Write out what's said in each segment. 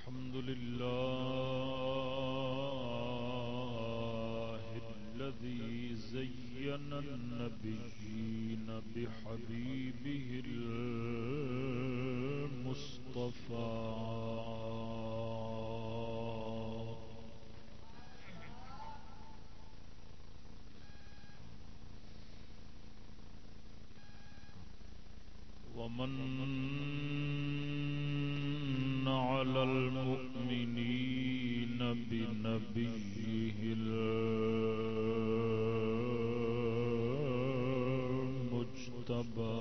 الحمد لله الذي زين النبيين بحبيبه المصطفى. ومن على المؤمنين بنبيه المجتبى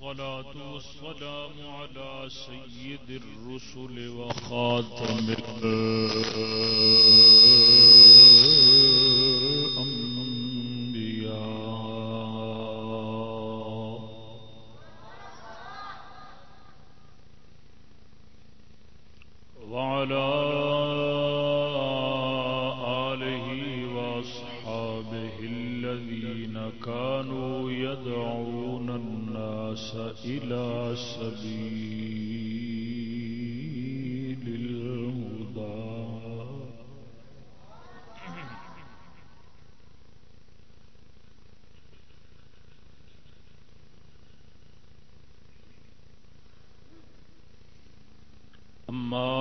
والصلاة والسلام على سيد الرسل وخاتم الأنبياء.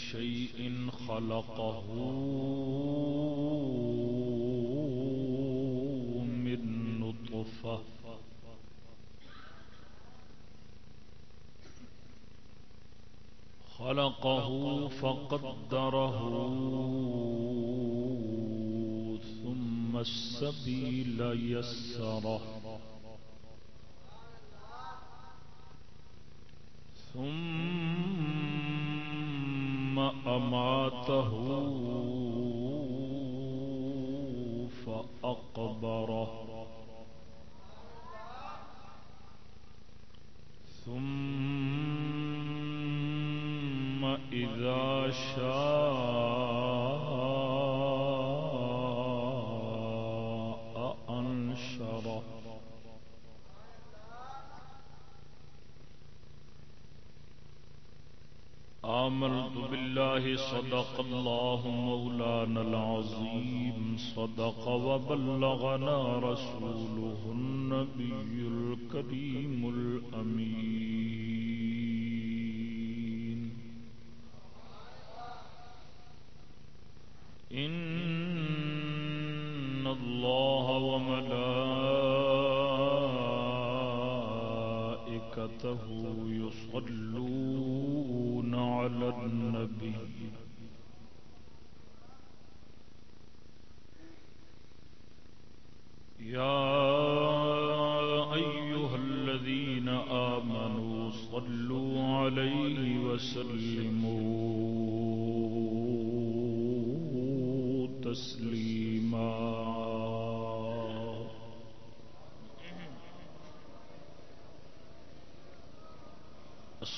شيء خلقه من نطفة. خلقه فقدره ثم السبيل يسره. ثم أماته فأقبره. ثم إذا شاء آمنت بالله، صدق الله مولانا العظيم، صدق وبلغنا رسوله النبي الكريم الأمين. إن الله وملائكته يصلون على النبي. يا أيها الذين آمنوا صلوا عليه وسلموا تسليما.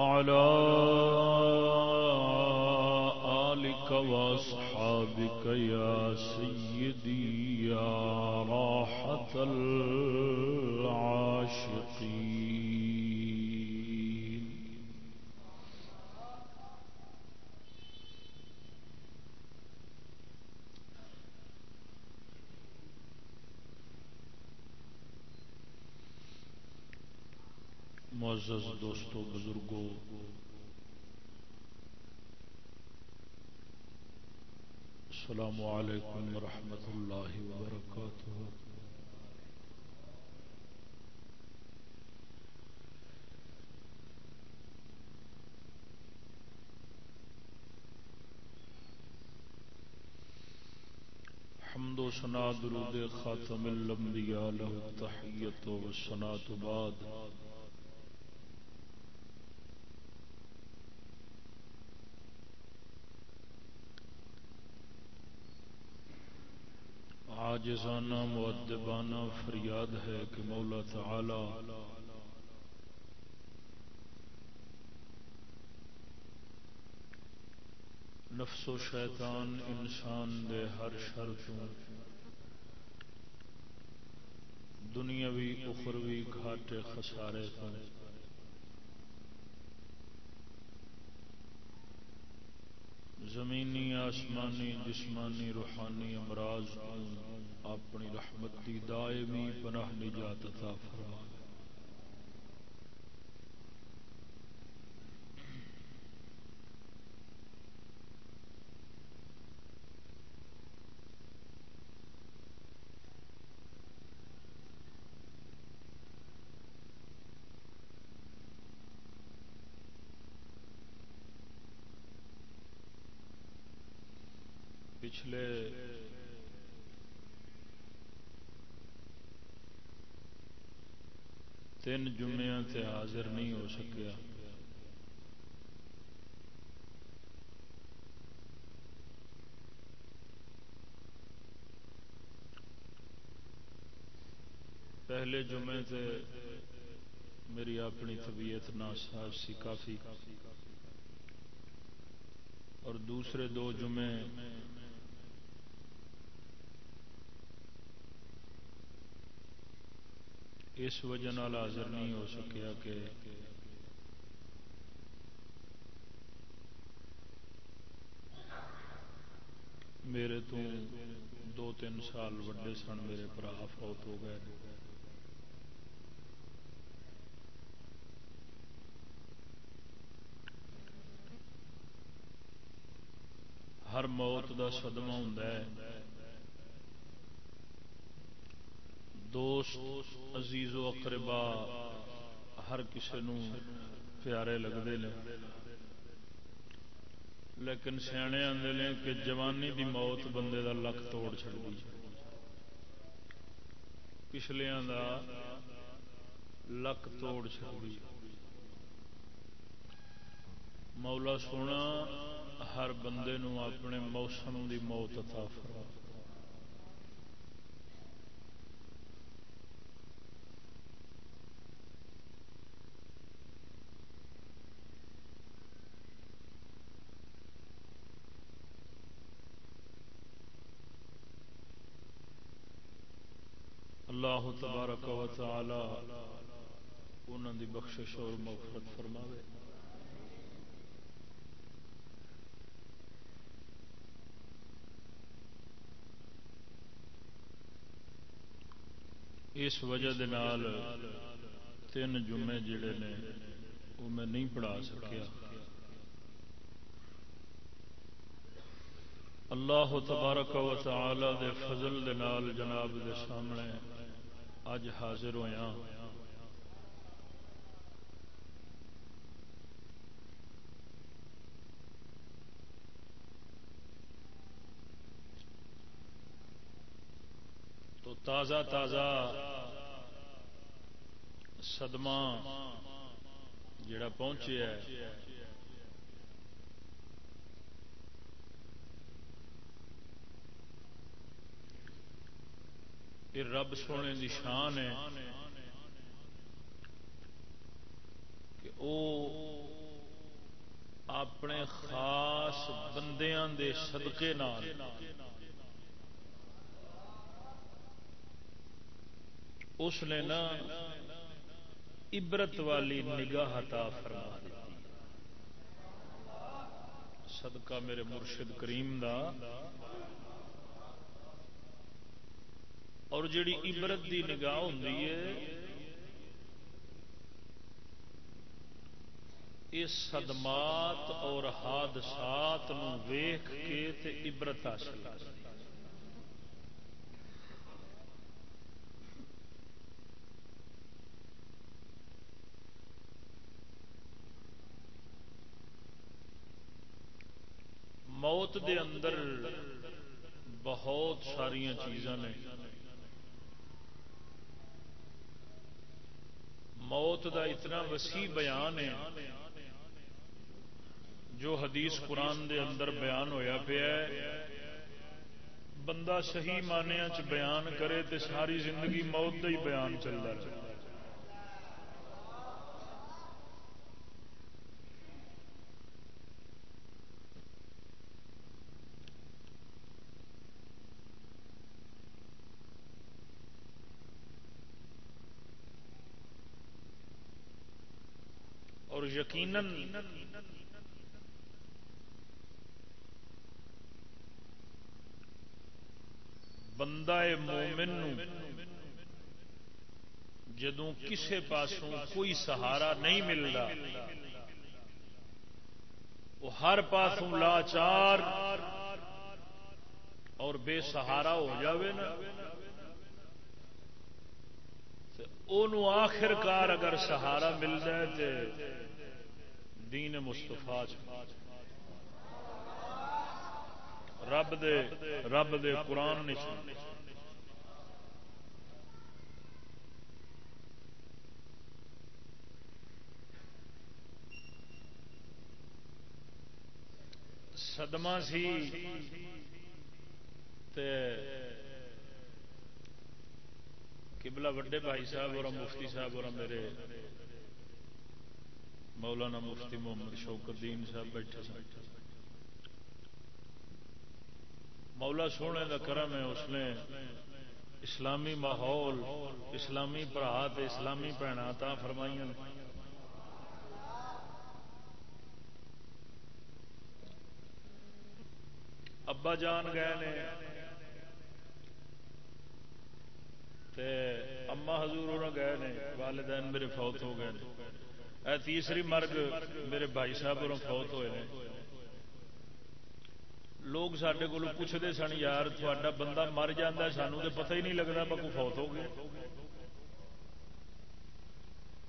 وعلى آلك وأصحابك يا سيدي يا راحة العاشقين. معزز دوستو بزرگوں السلام علیکم ورحمۃ اللہ وبرکاتہ۔ حمد و سنا درود خاتم الانبیاء له التحیت و سنات بعد۔ عاجزانہ معدبانہ فریاد ہے کہ مولا تعالی نفس و شیطان انسان دے ہر شر تو دنیاوی، اخروی، گھاٹے، خسارے تو زمینی آسمانی جسمانی روحانی امراض اپنی رحمت کی دائمی پناہ نجات عطا فرما پچھلے تین جمعے تے حاضر نہیں ہو سکیا۔ پہلے جمعے تے میری اپنی طبیعت ناساز سی کافی۔ اور دوسرے دو جمعے اس وجہ نال حاضر نہیں ہو سکیا کہ میرے تو دو تین سال وڈے سن، میرے برا فوت ہو گئے۔ ہر موت دا صدمہ ہوں دوست، عزیز و اقربا، ہر کسی نو پیارے لگتے ہیں لیکن سیانے آدھے نے کہ جوانی دی موت بندے دا لک توڑ چڑی پچھلیا دا لک توڑ چڑی مولا سونا، ہر بندے نو اپنے موسم دی موت عطا فرما۔ اللہ تبارک و تعالی انہوں دی بخشش اور مغفرت فرماوے۔ اس وجہ دے نال تین جمعے جڑے نے وہ میں نہیں پڑھا سکیا۔ اللہ تبارک و تعالی دے فضل دے نال جناب دے سامنے اج حاضر ہویا ہاں۔ تو تازہ تازہ صدمہ جڑا پہنچے ہے۔ یہ رب سونے کی شان ہے کہ او اپنے خاص بندیاں دے صدقے نال اس نے نا عبرت والی نگاہ عطا فرما دیتی صدقہ میرے مرشد کریم دا اور جڑی عبرت دی نگاہ ہوں اس صدمات اور حادثات ویخ کے تے عبرت حاصل موت دے اندر بہت ساریا چیزاں نے موت دا اتنا وسیع بیان ہے جو حدیث قرآن دے اندر بیان ہویا پیا بندہ صحیح مانیا چ بیان کرے تے ساری زندگی موت دا ہی بیان چلتا رہے ہے اور یقیناً بندہ مومن جدوں کسے پاسوں کوئی سہارا نہیں ملتا، وہ ہر پاسوں لاچار اور بے سہارا ہو جاوے نا۔ آخر کار اگر سہارا مل جائے تو دین مستفا جی۔ رب دے رب دے قرآن سدما سی کبلا وڈے بھائی صاحب اور مفتی صاحب اور میرے مولانا مفتی محمد شوق الدین صاحب بیٹھے مولا سونے کا کرم ہے، اس نے اسلامی ماحول، اسلامی برات اسلامی بھنا تا فرمائی ابا جان گئے نے۔ اما حضور گئے نے، والدین میرے فوت ہو گئے تیسری مرگ میرے بھائی صاحب اور فوت ہوئے ہیں لوگ سڈے کو پوچھتے سن، یار تھوڑا بندہ مر جا سانو تو پتہ ہی نہیں لگتا بکو فوت ہو گیا۔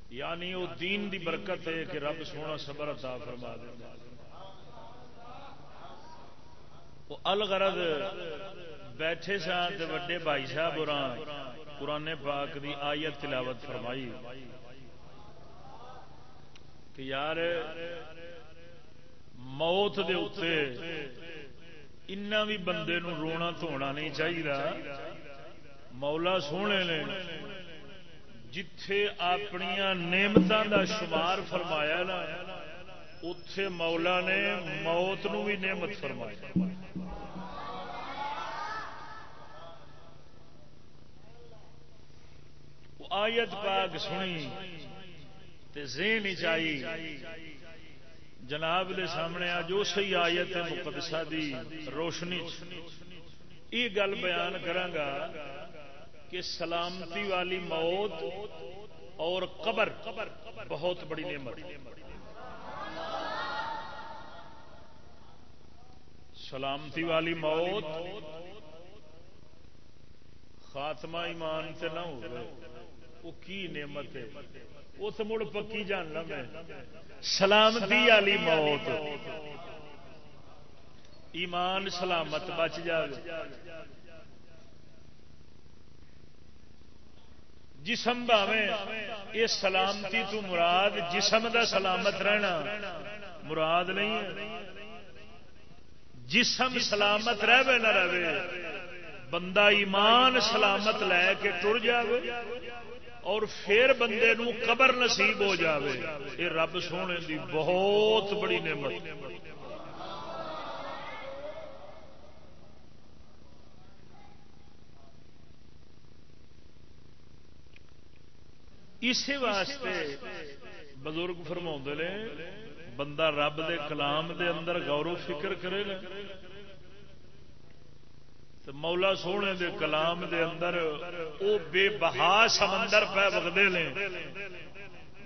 یعنی وہ دین دی برکت ہے کہ رب سونا صبر عطا فرما دے وہ الغرض بیٹھے سن وڈے بھائی صاحب اور قرآن پاک دی آیت تلاوت فرمائی۔ کہ یار موت دے اتنے بھی بندے نو رونا دھونا نہیں چاہیے مولا سونے نے جتھے اپنی نعمتوں دا شمار فرمایا نا اتے مولا نے موت نو بھی نعمت فرمایا آیت پاک سنی۔ ذہن چائی جناب دے سامنے آج اسی آیت مقدسہ دی روشنی یہ گل بیان کرانگا کہ سلامتی والی موت اور قبر بہت بڑی نعمت سلامتی والی موت خاتمہ ایمان سے نہ ہو وہ کی نعمت ہے؟ اس مڑ پکی جاننا میں۔ سلامتی والی موت۔ ایمان سلامت بچ جائے جسم باوے یہ سلامتی تو مراد جسم دا سلامت رہنا۔ مراد نہیں ہے۔ جسم سلامت رہے نہ رہے بندہ ایمان سلامت لے کے ٹر جائے اور پھر بندے نو قبر نصیب ہو جاوے۔ یہ رب سونے دی بہت بڑی نعمت۔ اسی واسطے بزرگ فرما نے، بندہ رب دے کلام دے اندر غور و فکر کرے نا۔ تو مولا سونے دے کلام دے اندر او بے بہا سمندر پہ وقتے نے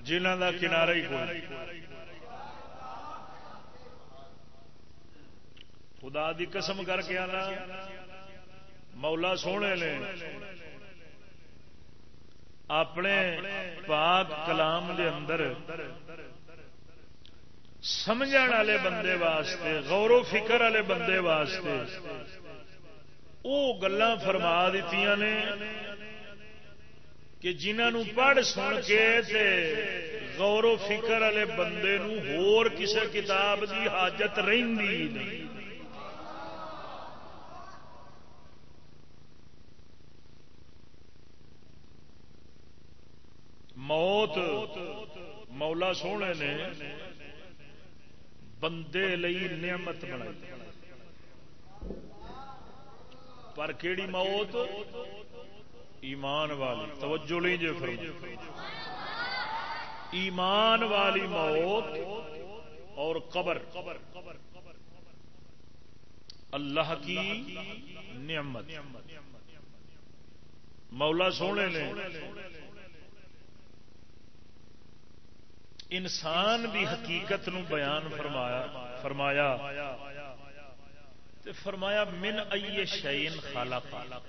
جنہ دا کنارا ہی کوئی۔ خدا دی قسم کر کے آنا۔ مولا سونے نے اپنے پاک کلام دے اندر سمجھ والے بندے واسطے، غور و فکر والے بندے واسطے وہ گلا فرما دیتی نے کہ جنہوں پڑھ سن کے تے غور و فکر والے بندے ہور کسے کتاب دی حاجت رہی نہیں۔ موت مولا سونے نے بندے لئی نعمت بنائی۔ پر کیڑی موت؟ ایمان والی. توجہ نہیں جی فرما ایمان والی موت اور قبر. اللہ کی نعمت. مولا سونے نے انسان دی حقیقت نو بیان فرمایا فرمایا تے فرمایا، من ائے شعین خالا خالا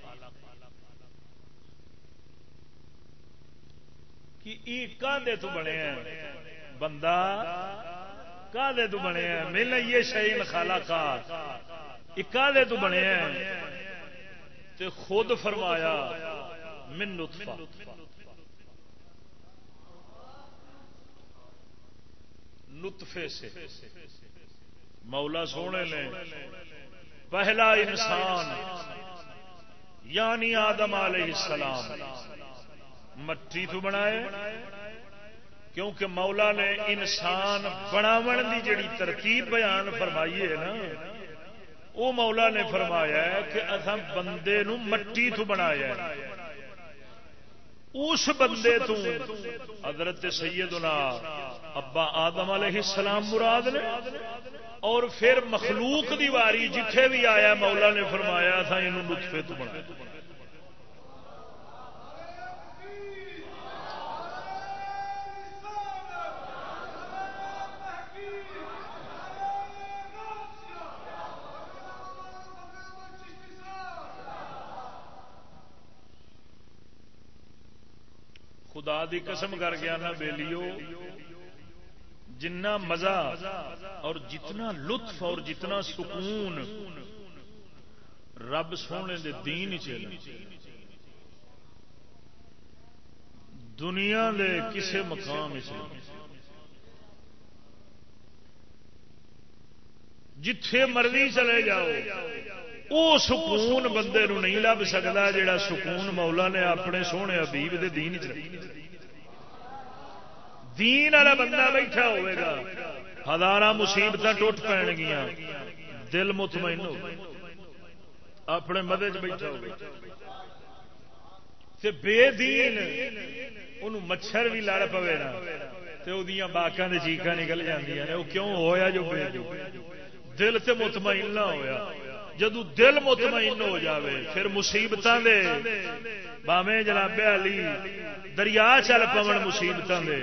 کہ تو بنے ہیں؟ بندہ کدے تو بنے ہیں؟ من ائے شعین خالا کا تو بنے ہیں؟ تے خود فرمایا، من نطفہ. نطفے سے۔ مولا سونے نے پہلا انسان یعنی آدم علیہ السلام۔ مٹی تو بنائے، کیونکہ مولا نے انسان بناو دی جڑی ترتیب بیان فرمائی ہے نا وہ مولا نے فرمایا کہ اصا بندے نو مٹی تو بنایا اس بندے تو حضرت سیدنا ابا آدم علیہ السلام مراد نے۔ اور پھر مخلوق دی واری جتھے بھی آیا مولا نے فرمایا تھا یہ نطفے تو بنا۔ خدا دی قسم کر گیا نا بیلیو۔ جنا مزہ اور جتنا لطف اور جتنا سکون رب سونے دے دین دنیا دے کسے مقام جتھے مرضی چلے جاؤ وہ سکون بندے نو نہیں لب سکتا جڑا سکون مولا نے اپنے سونے ابیب دے دین چ دین والا بندہ بیٹھا ہوئے گا۔ ہزار مصیبت ٹوٹ پین گیا دل مطمئن ہو اپنے مدے چ بیٹھا تے بے دین ان مچھر بھی لڑ پوے نا۔ وہ باقا چیخا نکل جی وہ کیوں ہویا جو بے دین دل تے مطمئن نہ ہویا۔ جدو دل مطمئن ہو جاوے، پھر مصیبتوں دے باوے جناب علی دریا چل پون مصیبتوں دے۔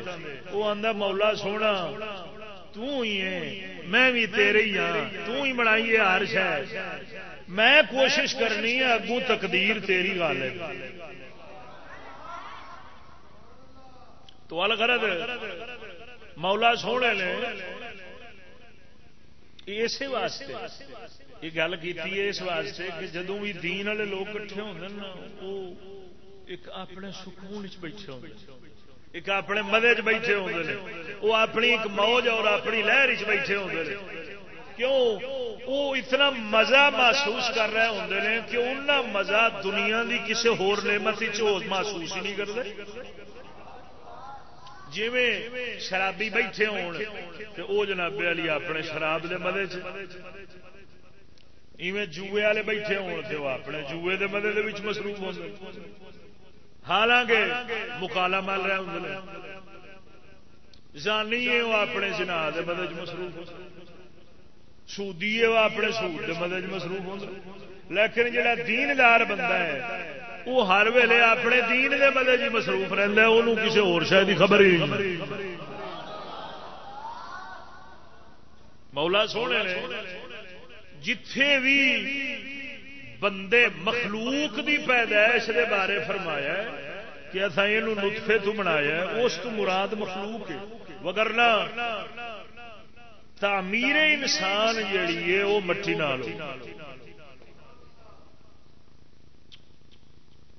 وہ آدھا مولا سونا ہی ہے، میں بھی تیرے ہی ہاں تو ہی بنائی ہے ہر شہ میں کوشش کرنی ہے، اگوں تقدیر تیری گل ہے تو الغرض مولا سونے نے اسی واسطے یہ گل کی اس واسطے کہ جدو بھی دین والے لوگ کٹھے ہوتے نا وہ ایک اپنے سکون بیٹھے ہوتے ایک اپنے مدے چ بیٹھے ہوتے ہیں وہ اپنی ایک موج اور اپنی لہر چ بیٹھے ہوتے ہیں کیوں؟ وہ اتنا مزہ محسوس کر رہے ہوں نے کہ انہیں مزہ دنیا کی کسی ہومت محسوس ہی نہیں کرتے۔ جی شرابی بیٹھے ہو جناب علی اپنے شراب دے مدے ایویں جوے والے بیٹھے ہون ہو اپنے جوے دے مدے مصروف ہو حالانکہ مکالا مل رہے ہوں جانی ہے وہ اپنے جنا مدد مصروف سودی ہے وہ اپنے سود دے مدد مصروف ہوں۔ لیکن جڑا دیندار بندہ ہے، وہ ہر ویلے اپنے دین دے مدد ہی مصروف رہتا ہے انہوں کسی اور شاید کی خبر ہی مولا سونے نے، جتھے بھی بندے مخلوق دی پیدائش دے بارے فرمایا ہے کہ اصا یہ نطفے تو بنایا اس تو مراد مخلوق ہے۔ وگرنا تعمیر انسان جیڑی ہے، وہ مٹی نال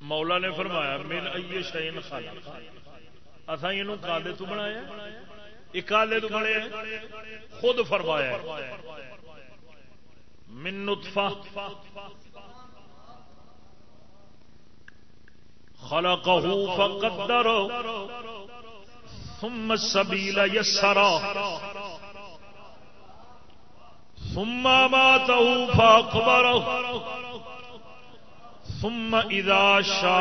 مولا نے فرمایا، من ائی شین خالق. اصا یہ کالے تو بنایا یہ کالے تو بنے خود فرمایا من نطفہ۔ خلقه فقدر ثم السبيل يسرا ثم ماته فاقبره ثم إذا شاء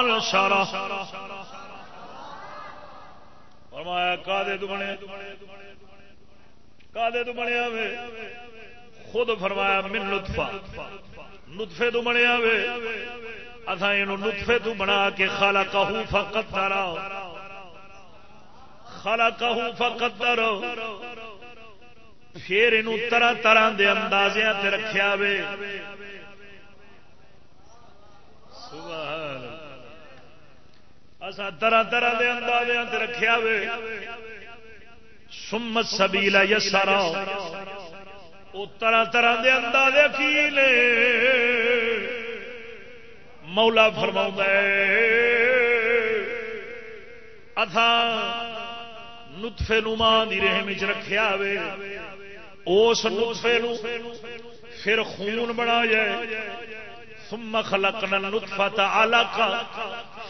أنشره. فرمایا، کادے تو بنے؟ کادے تو بنیا خود فرمایا، من لطفہ نطفے تو بنیا وے اصا یہ نطفے تو بنا کے خالا کہ فقت خالا کہ فقت پھر یہ طرح طرح دے اندازے رکھیا وے اصا طرح طرح دے اندازے رکھیا وے سمت سبیلا یسارا وہ طرح طرح دے اندازے کی مولا فرما اتھا نطفے نما دی رحم چ رکھیا وے اس نطفے نو پھر خون بنا جائے ثم خلقنا النطفة علقا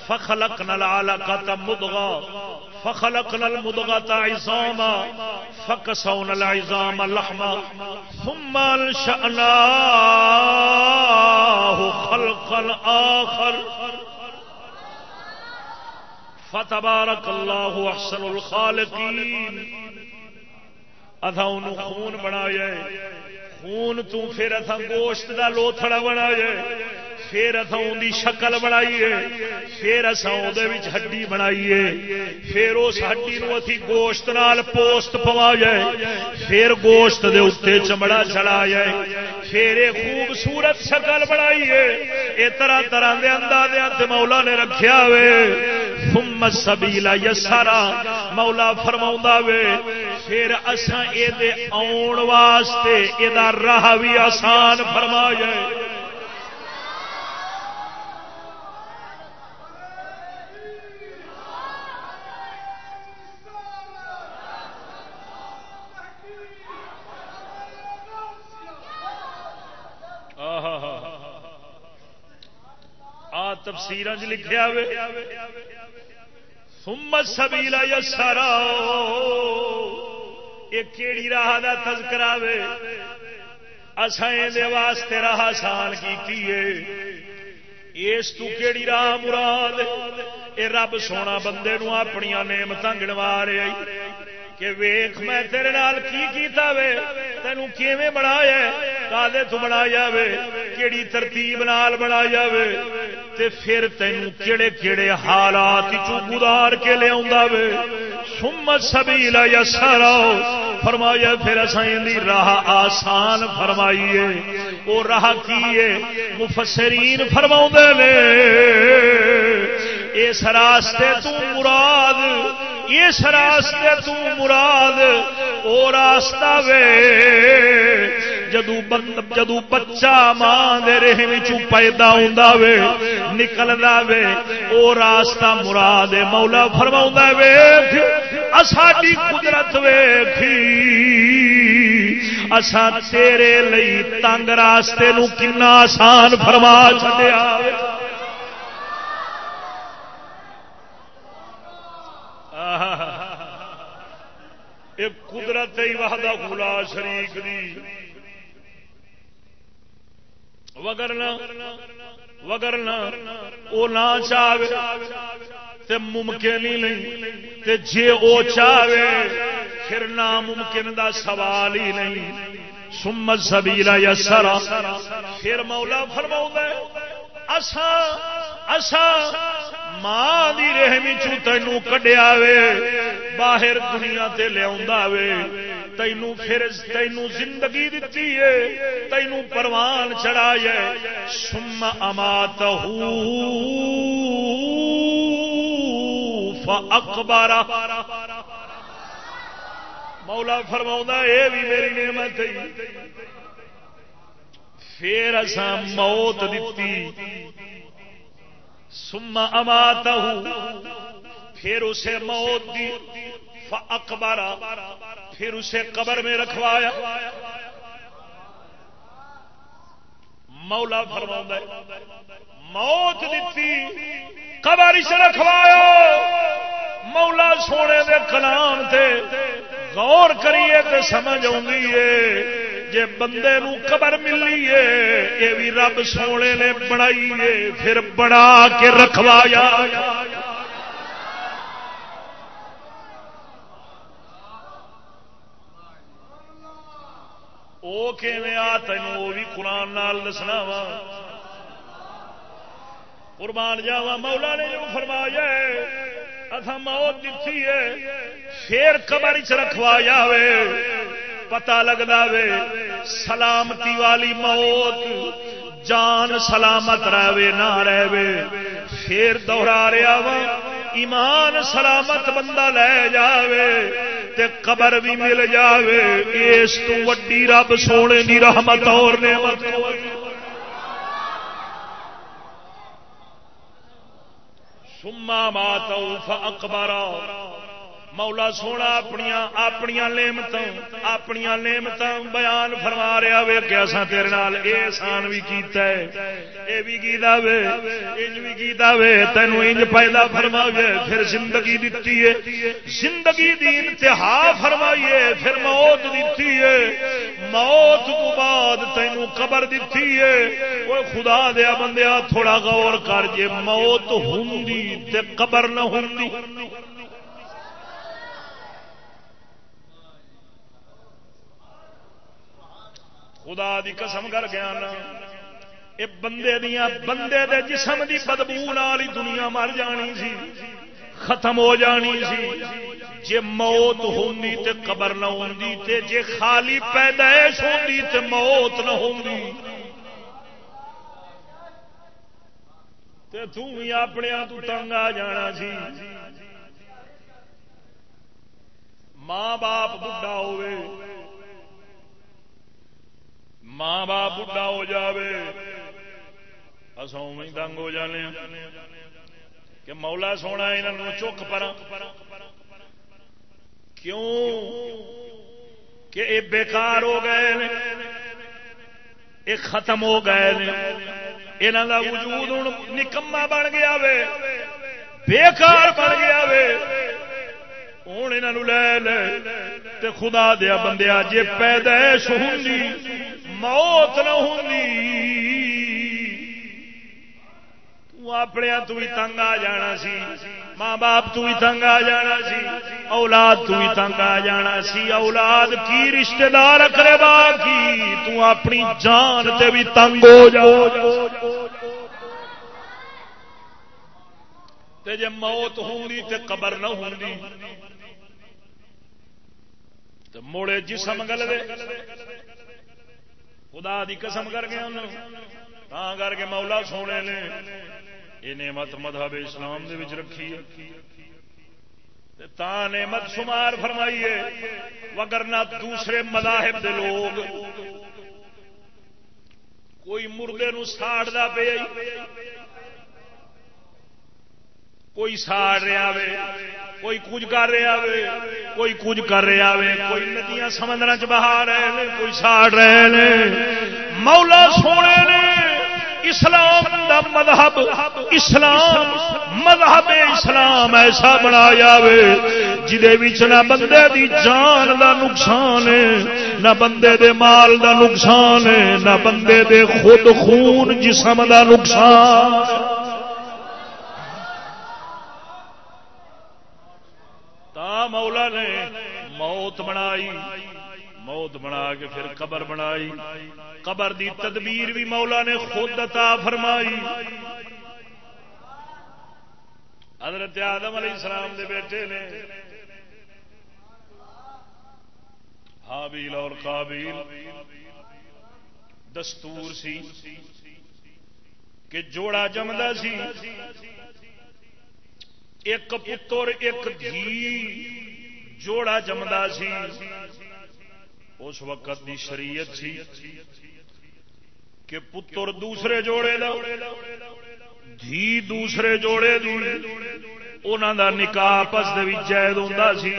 فخلقنا العلقة مضغا فخلقنا المضغة عظاما، فكسونا العظام لحما، ثم انشأناه خلقا آخر. فتبارك الله احسن الخالقين. اتھا انہوں خون بنایا خون تو پھر اتھا گوشت دا لوتھڑا بنا جائے۔ پھر اتوں دی شکل بنائیے پھر اصا ہڈی بنائیے پھر اس ہڈی نو اسی گوشت نال پوسٹ پوا جائے پھر گوشت دے اتنے چمڑا چڑھا جائے پھر یہ خوبصورت شکل بنائیے۔ یہ طرح طرح دے اندازے مولا نے رکھیا وے۔ ثم سبیلا یسارا مولا فرما وے پھر اساں یہ آن واسطے یہ راہ بھی آسان فرما جائے تفسیر لکھا سمت سبیلا یا سارا یہ کیڑی راہ کا تذکرا وے؟ اصل واسطے راہ آسان کی اس تو کیڑی راہ مراد اے رب سونا بندے نو اپنی نعمت گنوا رہے کہ ویخ میں تیرے نال کی کیتا وے؟ تینوں کیویں بنایا کالے تو بنایا وے؟ کیڑی ترتیب نال بنایا وے تے پھر تینوں کیڑے کیڑے حالات چو گزار کے لے آوندا وے۔ سمت سبیلا یا سارا فرمایا پھر اسائیں دی راہ آسان فرمائیے۔ او راہ کیے مفسرین فرماؤں دے اس راستے تو مراد، اس راستے تو مراد او راستہ وے۔ جدو جدو بچہ ماں دے رحم چ پیدا ہوندا وے، نکلدا وے، او راستہ مراد مولا فرماوندا وے ساری قدرت ویکھی اسا تیرے لئی تنگ راستے نو کنا آسان فرما چڈیا قدرت ہی وحدہ خلا شریک دی۔ وگرنا وگرنا وہ نہ چاہے ممکن ہی نہیں، تے جے او چاہے پھر ناممکن دا سوال ہی نہیں۔ سمت سبیلا یا سرا پھر مولا فرما اسا اسا ماں دی رحمی چو تینوں کڈیا وے، باہر دنیا تے لیا وے۔ تینوں پھر تینوں زندگی دیتی ہے، تینوں پروان چڑھایا سم امات اخبارا مولا فرما یہ بھی میری نعمت پھر اساں موت دیتی سما امات پھر اسے موت دی۔ اکبارا پھر اسے قبر میں رکھوایا۔ مولا فرما موت دیتی قبر سے رکھوایا۔ مولا سونے دے کلام تے۔ غور کریے تے سمجھ آ جے بندے نو قبر ملی ہے یہ بھی رب سونے نے بنائی ہے، پھر بنا کے رکھوایا۔ وہ کیون آ تین وہ بھی قرآن نال دسنا وا۔ قربان جاوا مولا نے جو فرمایا اتھا موت دیتی ہے۔ پھر قبر چ رکھوایا پتا لگتا وے، سلامتی والی موت۔ جان سلامت رہے نہ رہے پھر دوہرا رہا وا، ایمان سلامت بندہ لے جاوے تے قبر بھی مل جاوے۔ اس تو وڈی رب سونے دی رحمت اور نعمت۔ سما مات فاقبرا مولا سونا اپنی اپنی نعمت اپنی نعمت بیان فرما رہا وے کہ اصا تیرے نال احسان بھی کیتا ہے۔ اے بھی کیتا وے، انج بھی کیتا وے، تینو انج پیدا فرماوے، پھر زندگی دتی ہے۔ زندگی دی انتہا فرمائیے پھر موت دتی ہے۔ موت تو بعد تینو قبر دتی ہے۔ او خدا دیا بندیا تھوڑا غور کر، جے موت ہوندی تے قبر نہ ہوندی۔ خدا دی قسم کر گیا نا۔ یہ بندے دیا بندے دے جسم دی بدبو نال دنیا مر جانی سی، ختم ہو جانی سی۔ جے موت ہونی تے قبر نہ ہوندی تے جے خالی پیدائش ہوندی تے موت نہ ہوندی۔ تے تو ہی اپنے تو تنگ آ جانا سی۔ ماں باپ بڑھا ہوئے۔ ماں باپ بڑھا ہو جائے اصل تنگ ہو جانے ہاں۔ کہ مولا سونا یہاں چک پر کیوں؟ کہ یہ بےکار ہو گئے یہ ختم ہو گئے یہاں کا وجود ہوں نکما بن گیا وے۔ بےکار بن گیا وے۔ ہوں یہ لے لے۔ خدا دیا بندیا جی پیدائش ہوں موت نہ ہوں اپنے تو بھی تنگ آ جانا سی۔ ماں باپ تو بھی تنگ آ جانا سی۔ اولاد تو بھی تنگ آ جانا سی۔ اولاد کی رشتے دار کرے باقی تو اپنی جان تے بھی تنگ ہو جاؤ تے جے موت ہوں تے قبر نہ ہوں تو موڑے جسم گل خدا دی قسم کر گیا کر کے مولا سونے نے یہ نعمت مذہب اسلام دے وچ رکھی تا نعمت شمار فرمائیے وگر نہ دوسرے مذاہب دے لوگ کوئی مردے نو ساڑتا پہ کوئی ساڑ رہا کوئی کچھ کر رہا وے کوئی کچھ کر رہا وے کوئی ندیاں سمندر چ بہا رہے ہیں کوئی ساڑ رہے ہیں مولا سونے نے اسلام دا مذہب، اسلام مذہب اسلام ایسا بنایا وے جہد نہ بندے دی جان دا نقصان ہے، نہ بندے دے مال دا نقصان ہے، نہ بندے دے خود خون جسم دا نقصان۔ تا مولا نے موت بنائی، موت بنا کے پھر قبر بنائی، قبر دی تدبیر بھی مولا نے خود عطا فرمائی۔ حضرت آدم علیہ السلام دے بیٹے نے حابیل اور قابیل دستور سی کہ جوڑا جمدا سی۔ ایک پتر ایک دھی جوڑا جمدا سی اس وقت دی شریعت سی کہ پتر دوسرے جوڑے دا دھی دوسرے جوڑے دی انہوں دا نکاح آپس جائد ہوں سی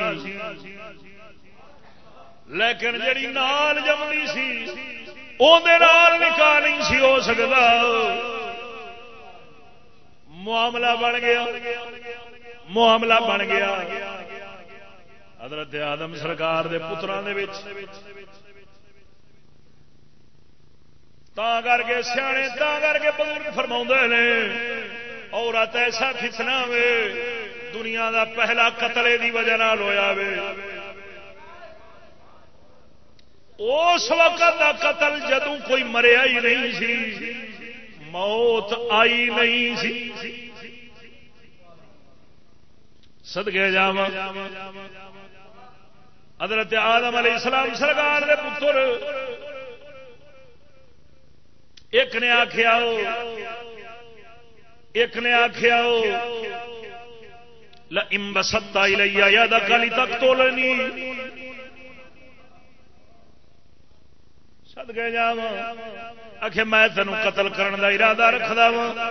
لیکن جڑی نال جمنی سی نال نکاح نہیں سی ہو سکتا معاملہ بن گیا معاملہ بن گیا۔ حضرت آدم سرکار دے پترا کر کے سیانے، تا کر کے بزرگ فرما نے، عورت ایسا کھچنا وے، دنیا دا پہلا قتل دی وجہ ہوا وے۔ اس وقت دا قتل جدو کوئی مریا ہی نہیں سی، موت آئی نہیں سی۔ سدگے جا حضرت آدم علیہ السلام سرکار دے پتر۔ ایک نے آخیا ایک نے آخیا امب ستا لیا یا کالی تک تو لینی سد گئے جا آخ میں تینوں قتل کرنے کا ارادہ رکھدا وا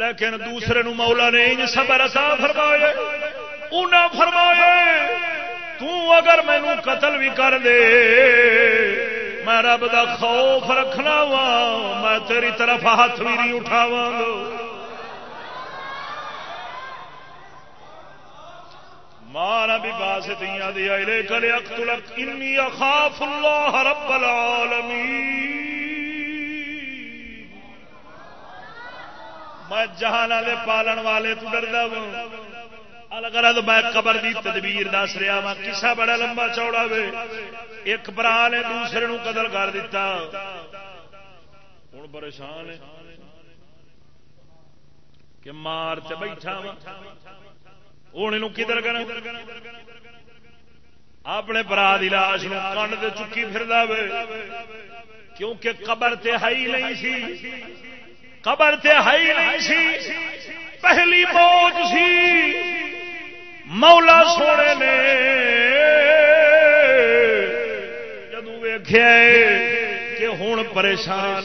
لیکن دوسرے نو مولا نے سبر اصا فرمایا۔ انہیں فرمایا اگر مینو قتل بھی کر دے، میں رب دا خوف رکھنا وا میں تیری طرف ہاتھ بھی نہیں اٹھاوا مارا بھی باس دیا دیا کلے اختلک انی اخاف اللہ رب العالمین۔ میں جہان والے پالن والے تو ڈردا الگ میں قبر دی تدبیر دس رہا وا کسا بڑا لمبا چوڑا وے۔ ایک برا نے دوسرے نو قتل کر دیتا ہوں پریشان ہے کہ مار چ بیٹھا وا ہوں کدھر کر اپنے برا دی لاش کنڈ سے چکی پھر وے۔ کیونکہ قبر تے ہی نہیں سی۔ قبر تے ہی نہیں سی، پہلی موج سی۔ مولا سونے نے جدو ویخ کہ ہوں پریشان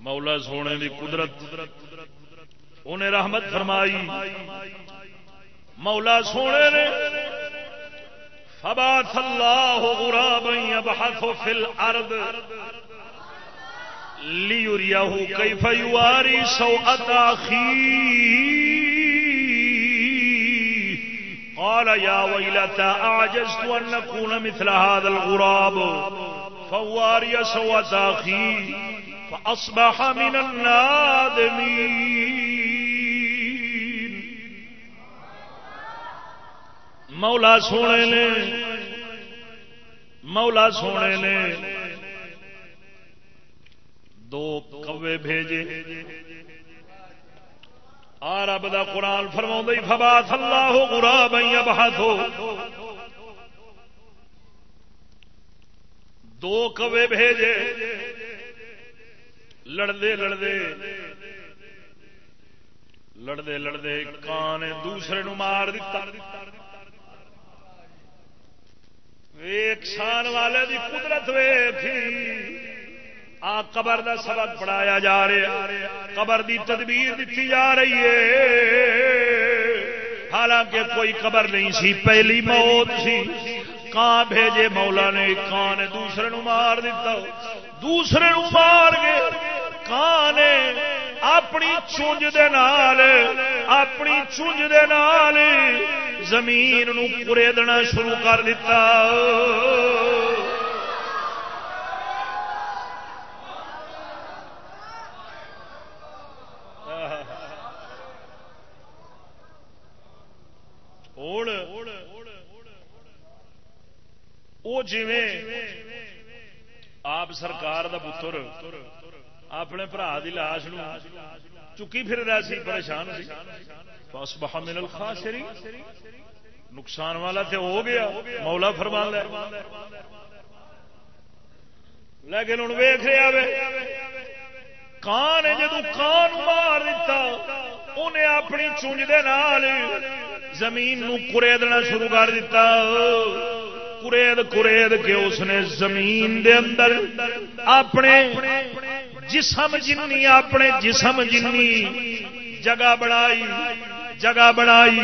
مولا سونے کی قدرت، انہیں رحمت فرمائی۔ مولا سونے نے فبا تھلا ہو گرا بھائی بہت فی الارض۔ لیوریاہو کیف یواری سوءت آخی قال يا ويلتا أعجزت أن نكون مثل هذا الغراب فواري سوءت أخي فأصبح من النادمين مولا سونے نے مولا سونے نے دو کوے بھیجے۔ آ رب دا قرآن فرما فبا تھلا ہو گرا بھائی بہت ہو دو کوے بھیجے۔ لڑتے لڑتے لڑتے لڑتے کان نے دوسرے نو مار دیتا ویک شان والے دی قدرت وے تھی آ قبر دا سبق پڑھایا جا رہا قبر دی تدبیر دیتی جا رہی ہے۔ حالانکہ کوئی قبر نہیں سی، پہلی موت سی۔ کان بھیجے مولا نے، کان نے دوسرے نو مار دیتا دوسرے نو مار گئے کان اپنی چونج دے نال، اپنی چونج دے نال زمین نو کریدنا شروع کر دیتا ہوں وہ جی آپ سرکار دا پتر اپنے برا کی لاش چکی پھر رہا سی پریشان بس من الخاسری نقصان والا تے ہو گیا مولا فرمان لے لیکن ہوں ویخ رہا وے کان جدو کان مار دیتا انہیں اپنی چونج دے نال زمین نو کریدنا شروع کر دیتا۔ کرید کرید کے اس نے زمین دے اندر اپنے جسم جنی، اپنے جسم جنی جگہ بنائی جگہ بنائی،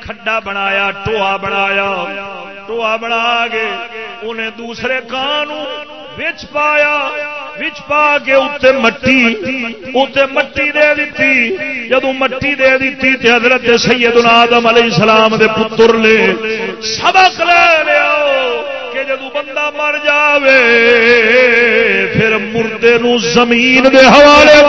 کھڈا بنایا، ٹوہا بنایا، ٹوہا بنا کے انہیں دوسرے کان پایا۔ پا کے اتنے مٹی اتنے مٹی دے دیتی۔ جدو مٹی دے دیتی تے حضرت سید آدم علیہ السلام دے پتر لے سبق لے لیا کہ جدو بندہ مر جاوے، پھر مردے نو زمین دے حوالے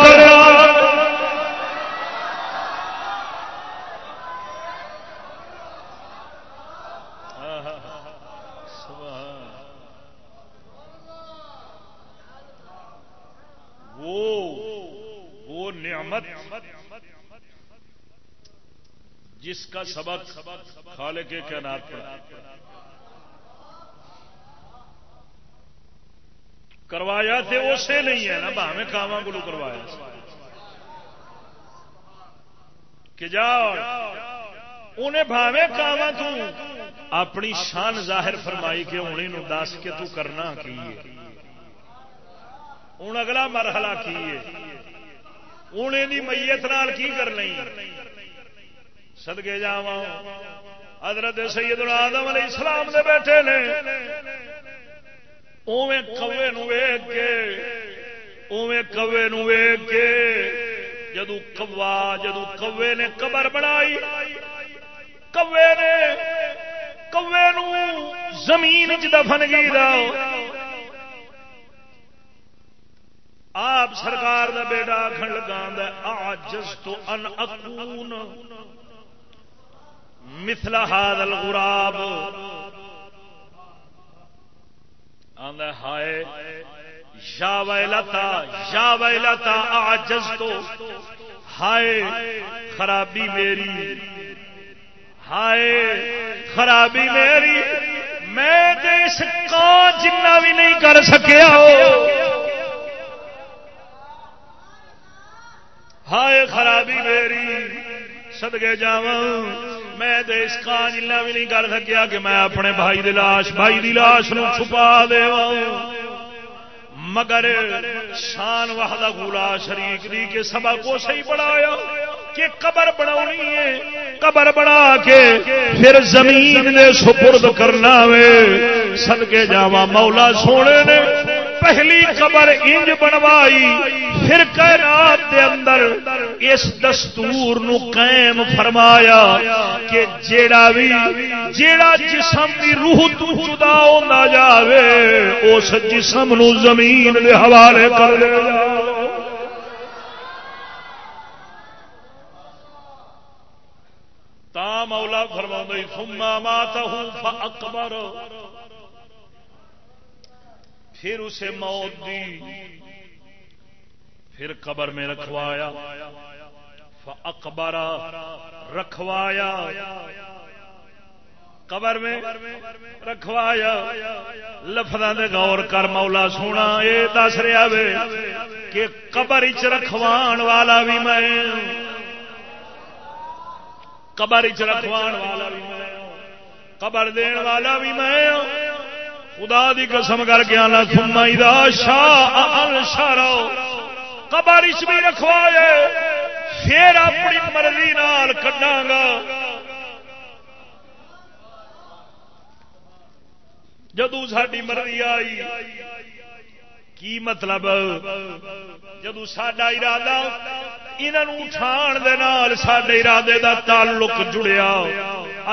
کر جس کا سبق خالق کے کائنات پر کروایا تھے اسے نہیں ہے نا، بھاویں کاواں گلو کروایا۔ کہ جا انہیں بھاویں کاواں تو اپنی شان ظاہر فرمائی کہ ہونی نو دس کے تو کرنا کی ہوں اگلا مرحلہ کی انہیں دی میت نال کی کرنا سدگے جا حضرت سید آدم علیہ السلام دے بیٹھے نے۔ اوے کوے نو ویگ کے اوے کوے نو ویگ کے جدو کوا جدو کوے نے قبر بنائی کوے نے کوے نو زمین چ دفن کی آپ سرکار دا بیٹا آخر لگا آجز تو ان اکون۔ مثل هذا الغراب۔ آندا ہائے، یا ویلتا یا ویلتا اعجز تو ہائے، خرابی میری۔ ہائے، خرابی میری۔ میں اس کا جنہ بھی نہیں کر سکیا ہائے خرابی میری۔ سدگے جاواں۔ میں اس کا جلا بھی نہیں کر سکیا کہ میں اپنے بھائی دی لاش، بھائی دی لاش نو چھپا دے مگر شان وحدہ گولا شریک دی کے سبا کو صحیح بڑھایا کہ قبر بناونی ہے۔ قبر بنا کے پھر زمین نے سپرد کرنا وے۔ سدکے جاوا مولا سونے نے پہلی قبر انج بنوائی، پھر کائنات دے اندر اس دستور نو قائم فرمایا کہ جیڑا بھی، جیڑا جسم دی روح تو جدا ہوندا جاوے، اس جسم نو زمین دے حوالے کر دے تا مولا فرما ثم ماته فاکبر۔ پھر اسے موت دی۔ پھر قبر میں رکھوایا۔ اکبارا رکھوایا۔ قبر میں رکھوایا۔ لفظ دے غور کر مولا سونا یہ دس رہا وے کہ قبر چ رکھوان والا بھی میں۔ قبر چ رکھوان والا بھی میں۔ قبر دین والا بھی میں۔ خدا دی قسم کر کے آنا تھمائی شاہ شارو بھی رکھوائے، پھر اپنی مرضی نال کڈا گا۔ جدو ساری مرضی آئی، کی مطلب؟ جدو سڈا ارادہ انہوں اٹھان دے نال سڈے ارادے دا تعلق جڑیا،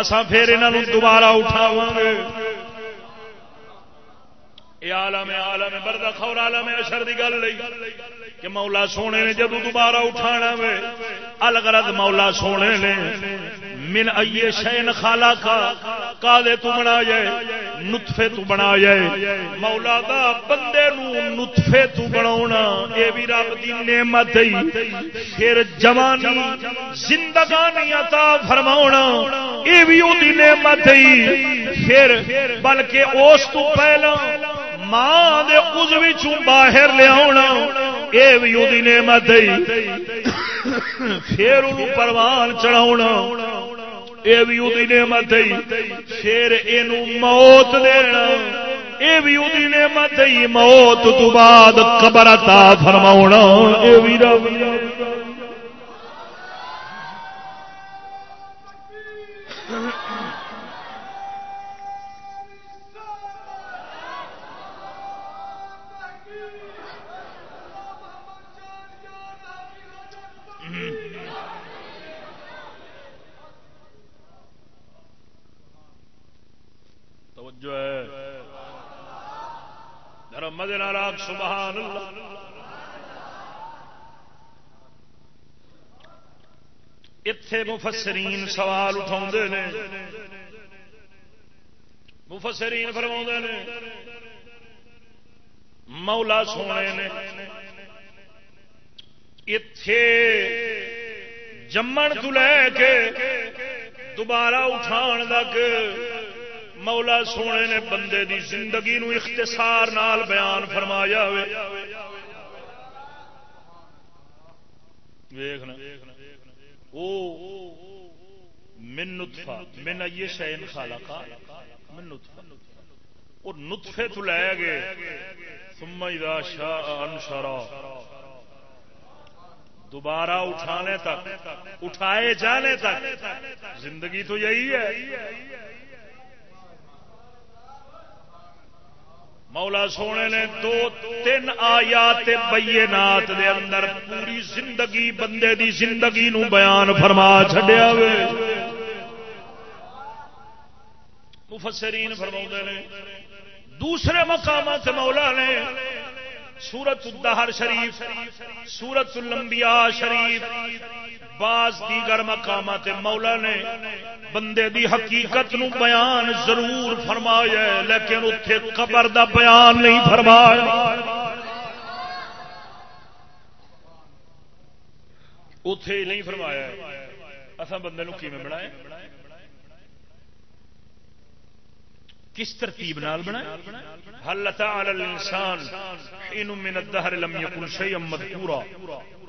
اساں پھر انہوں دوبارہ اٹھاواں گے یہ عالم عالم بردا خور عالم اشر دی گل نہیں کہ مولا سونے نے جدو دوبارہ اٹھانا وے، الغرض مولا سونے نے، من ائیے شین خالا کا کالے تو بنا جائے نطفے تو بنا جائے مولا دا بندے نو نطفے تو بناونا، اے بھی رب دی نعمت ہی پھر جوانی زندگانی عطا فرماونا، اے بھی او دی نعمت ہی پھر بلکہ اس تو پہلا ماں دے عضو چوں باہر لیا اے بھی او نعمت ہی پھر انہوں پروان چڑھاونا یہ بھی وہی نعمت پھر یہ موت دینا۔ یہ بھی وہی نعمت موت تو بعد قبر عطا فرما یہ بھی رب۔ سبحان اللہ۔ اتے مفسرین سوال اٹھا نے۔ مفسرین فرما نے۔ مولا سونے نے۔ اتے جمن تو لے کے دوبارہ اٹھان تک مولا سونے نے بندے دی زندگی نو اختصار نال بیان فرمایا من نطفہ، من یہ من نطفہ۔ نطفے تو لے گئے۔ ثم اذا شاء انشرا۔ دوبارہ اٹھانے تک، اٹھائے جانے تک۔ زندگی تو یہی ہے۔ مولا سونے نے دو تین آیات بینات دے اندر پوری زندگی بندے دی زندگی نو بیان فرما چڈیا وے۔ مفسرین فرما نے، دوسرے مقامات مولا نے سورت الدہر شریف سورت الانبیاء شریف بعض دیگر مقامات مولا نے بندے دی حقیقت نو بیان ضرور فرمایا لیکن اتے قبر دا بیان نہیں فرمایا۔ اتے نہیں فرمایا اصا بندے نو کی بنایا؟ کس ترتیب نال بنا هل تعالى الانسان حين من الدهر لم يكن شيئا مذكورا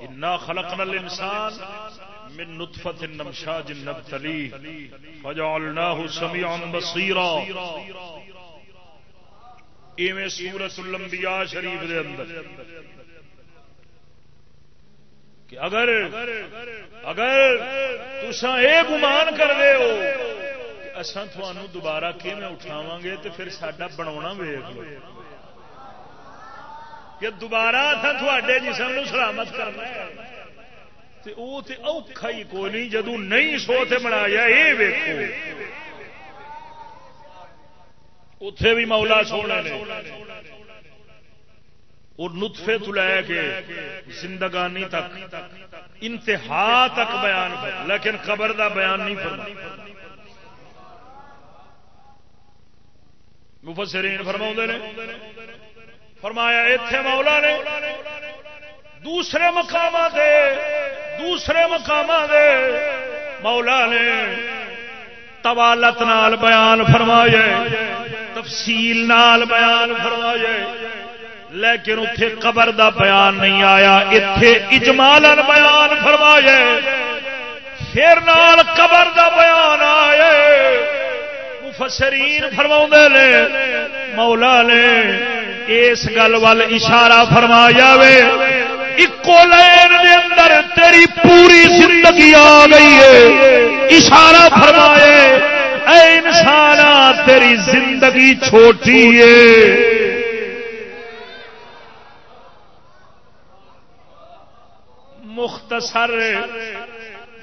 انا خلقنا الانسان من نطفه نمشاج نبتليه فجعلناه سميعا بصيرا. ایویں سورت الانبیاء شریف دے اندر کہ اگر اگر تسا اے گمان کر دے ہو اسان تھانوں دوبارہ کیون اٹھاوا گے تو پھر سڈا بنا ویگ لو۔ کہ دوبارہ اساں تھوڑے جسم نو سلامت کرنا ہے۔ وہ تو اوکھا ہی کوئی نہیں جدو نہیں سو تے بنایا یہ ویکو اتے بھی مولا سونا نے۔ اور نطفے تو لے کے زندگانی تک، انتہا تک بیان کر لیکن قبر دا بیان نہیں فرما مفسرین فرما نے، فرمایا اتے مولا نے دوسرے مقام دے، دوسرے مقام دے۔ مولا نے توالت نال بیان فرمایا تفصیل نال بیان فرمایا لیکن اتے قبر دا بیان نہیں آیا اتے اجمال بیان فرمایا پھر نال قبر دا بیان آئے۔ مفسرین فرما نے، مولا نے اس گل وال اشارہ فرمایا وے۔ اکو لین دے اندر تیری پوری زندگی آ گئی ہے۔ اشارہ فرمائے، اے انسان تیری زندگی چھوٹی ہے۔ مختصر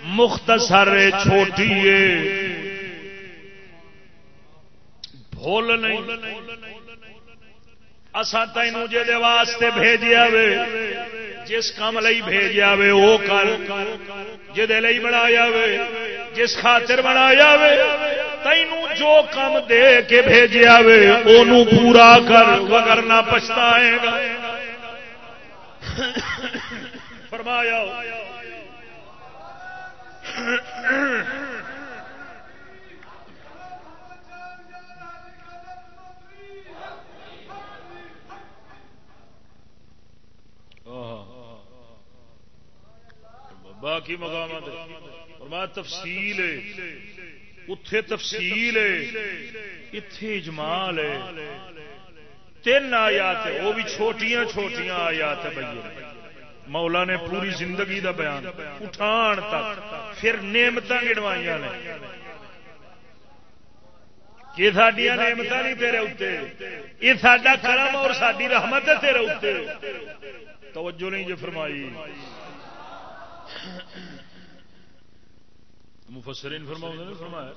مختصر چھوٹی ہے۔ بھول نہیں۔ اسا تینوں جے واسطے بھیجیا وے۔ جس کام لئی بھیجیا وے وہ کر۔ جے لئی بنایا وے، جس خاطر بنایا وے، تینوں جو کام دے کے بھیجیا وے، اونوں پورا کر، وگر نہ پچھتائے گا۔ فرمایا۔ باقی مقامات فرمایا تفصیل اتے تفصیل اتے اجمال ہے۔ تین آیات وہ بھی چھوٹیاں چھوٹیاں آیات بھائی۔ مولا نے پوری زندگی دا بیان۔ اٹھان تک۔ پھر نعمت گڑوائی نے۔ یہ سڈیا نعمت نہیں تیرے اتنے یہ سڈا کرم اور ساری رحمت ہے تیرے اتنے توجہ نہیں جو فرمائی۔ مفسرین فرماؤں فرمایا۔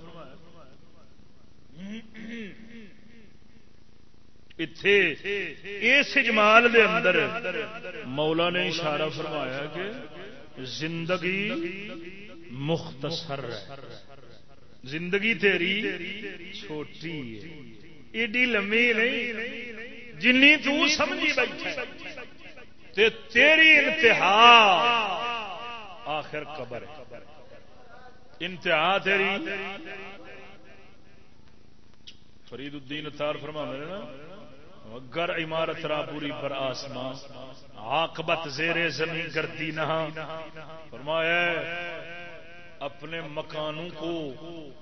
اس جمال دے اندر مولا نے اشارہ فرمایا کہ زندگی مختصر ہے۔ زندگی تیری چھوٹی ہے۔ ایڈی لمبی نہیں، جنی تو سمجھی بیٹھا تے تیری انتہا آخر قبر انتہا تیری۔ فرید الدین اتار فرما نا گر عمارت را پوری پر آسمان آکبت زیر زمین کرتی نہ۔ فرمایا اپنے مکانوں کو،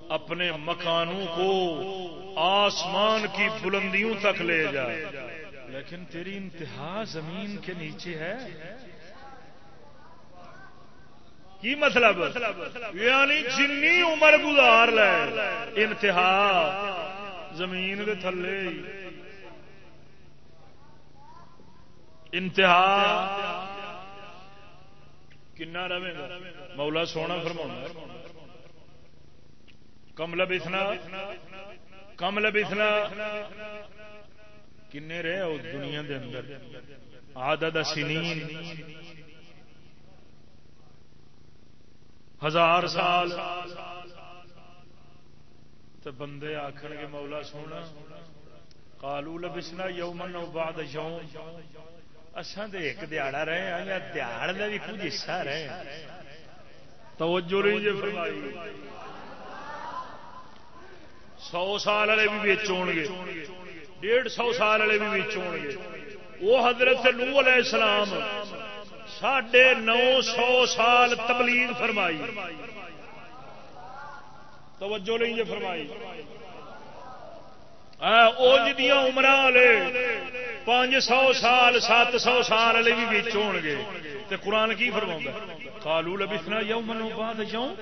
اپنے مکانوں کو آسمان کی بلندیوں تک لے جا۔ لیکن تیری انتہا زمین کے نیچے ہے۔ کی مطلب؟ یعنی جنی عمر گزار لے، انتہا زمین کے تھلے۔ انتہا کنا رہے گا؟ مولا سونا فرما کمل بسنا کمل بسنا کن رہے اس دنیا دے اندر؟ آدت سنین۔ ہزار سال۔ تو بندے آخر گے، مولا سونا کالو لبسنا یومن بعد یوم۔ اصل تو ایک دیہڑا رہے ہیں، یا دیہڑ کا بھی کچھ حصہ رہے توجہ نہیں جی فرمائی۔ سو سال والے بھی بچ ہو گے۔ ڈیڑھ سو سال والے بھی بچ ہو گے۔ وہ حضرت نو علیہ السلام ساڑھے نو سو سال تبلیغ فرمائی۔ توجہ نہیں جی فرمائی۔ دیا عمر والے پانچ سو سال، سات سو سال والے بھی بچ ہو گے تو قرآن کی فرما کالو لبسنا یو منو بعد جاؤں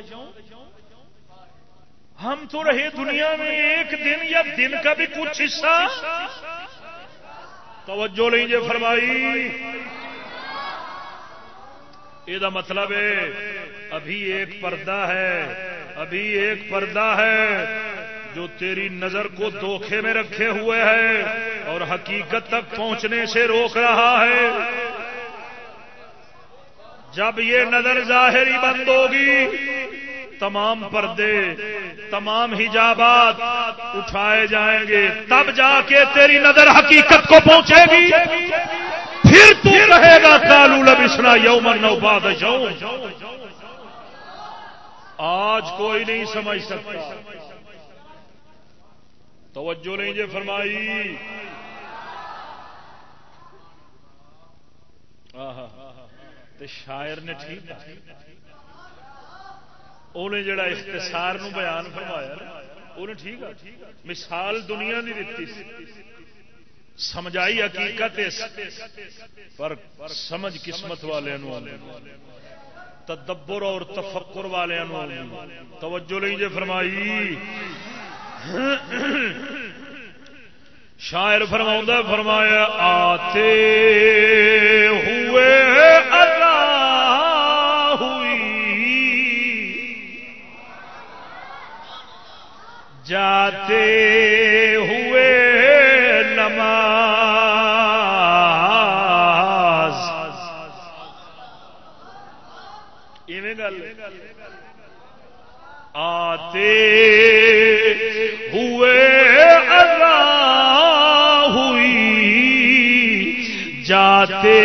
ہم تو رہے دنیا میں ایک دن یا دن کا بھی کچھ حصہ۔ توجہ نہیں جی فرمائی۔ یہ مطلب ہے ابھی ایک پردہ ہے ابھی ایک پردہ ہے جو تیری نظر کو دھوکھے میں رکھے ہوئے ہے اور حقیقت تک پہنچنے سے روک رہا ہے جب یہ نظر ظاہری بند ہوگی تمام پردے، تمام حجابات اٹھائے جائیں گے۔ تب جا کے تیری نظر حقیقت کو پہنچے گی۔ پھر تو رہے گا کالو لبسنا یومن نو باد آج کوئی نہیں سمجھ سکتا۔ توجہ نہیں جی فرمائی۔ شاعر نے ٹھیک انہیں جڑا اختصار نو بیان فرمایا انہیں ٹھیک ہے مثال دنیا نہیں دیتی سمجھائی حقیقت پر سمجھ قسمت والے تدبر اور تفکر والے توجہ نہیں جی فرمائی شاعر فرما فرمایا آتے ہوئے جاتے ہوئے نماز۔ گل۔ آتے ہوئے جاتے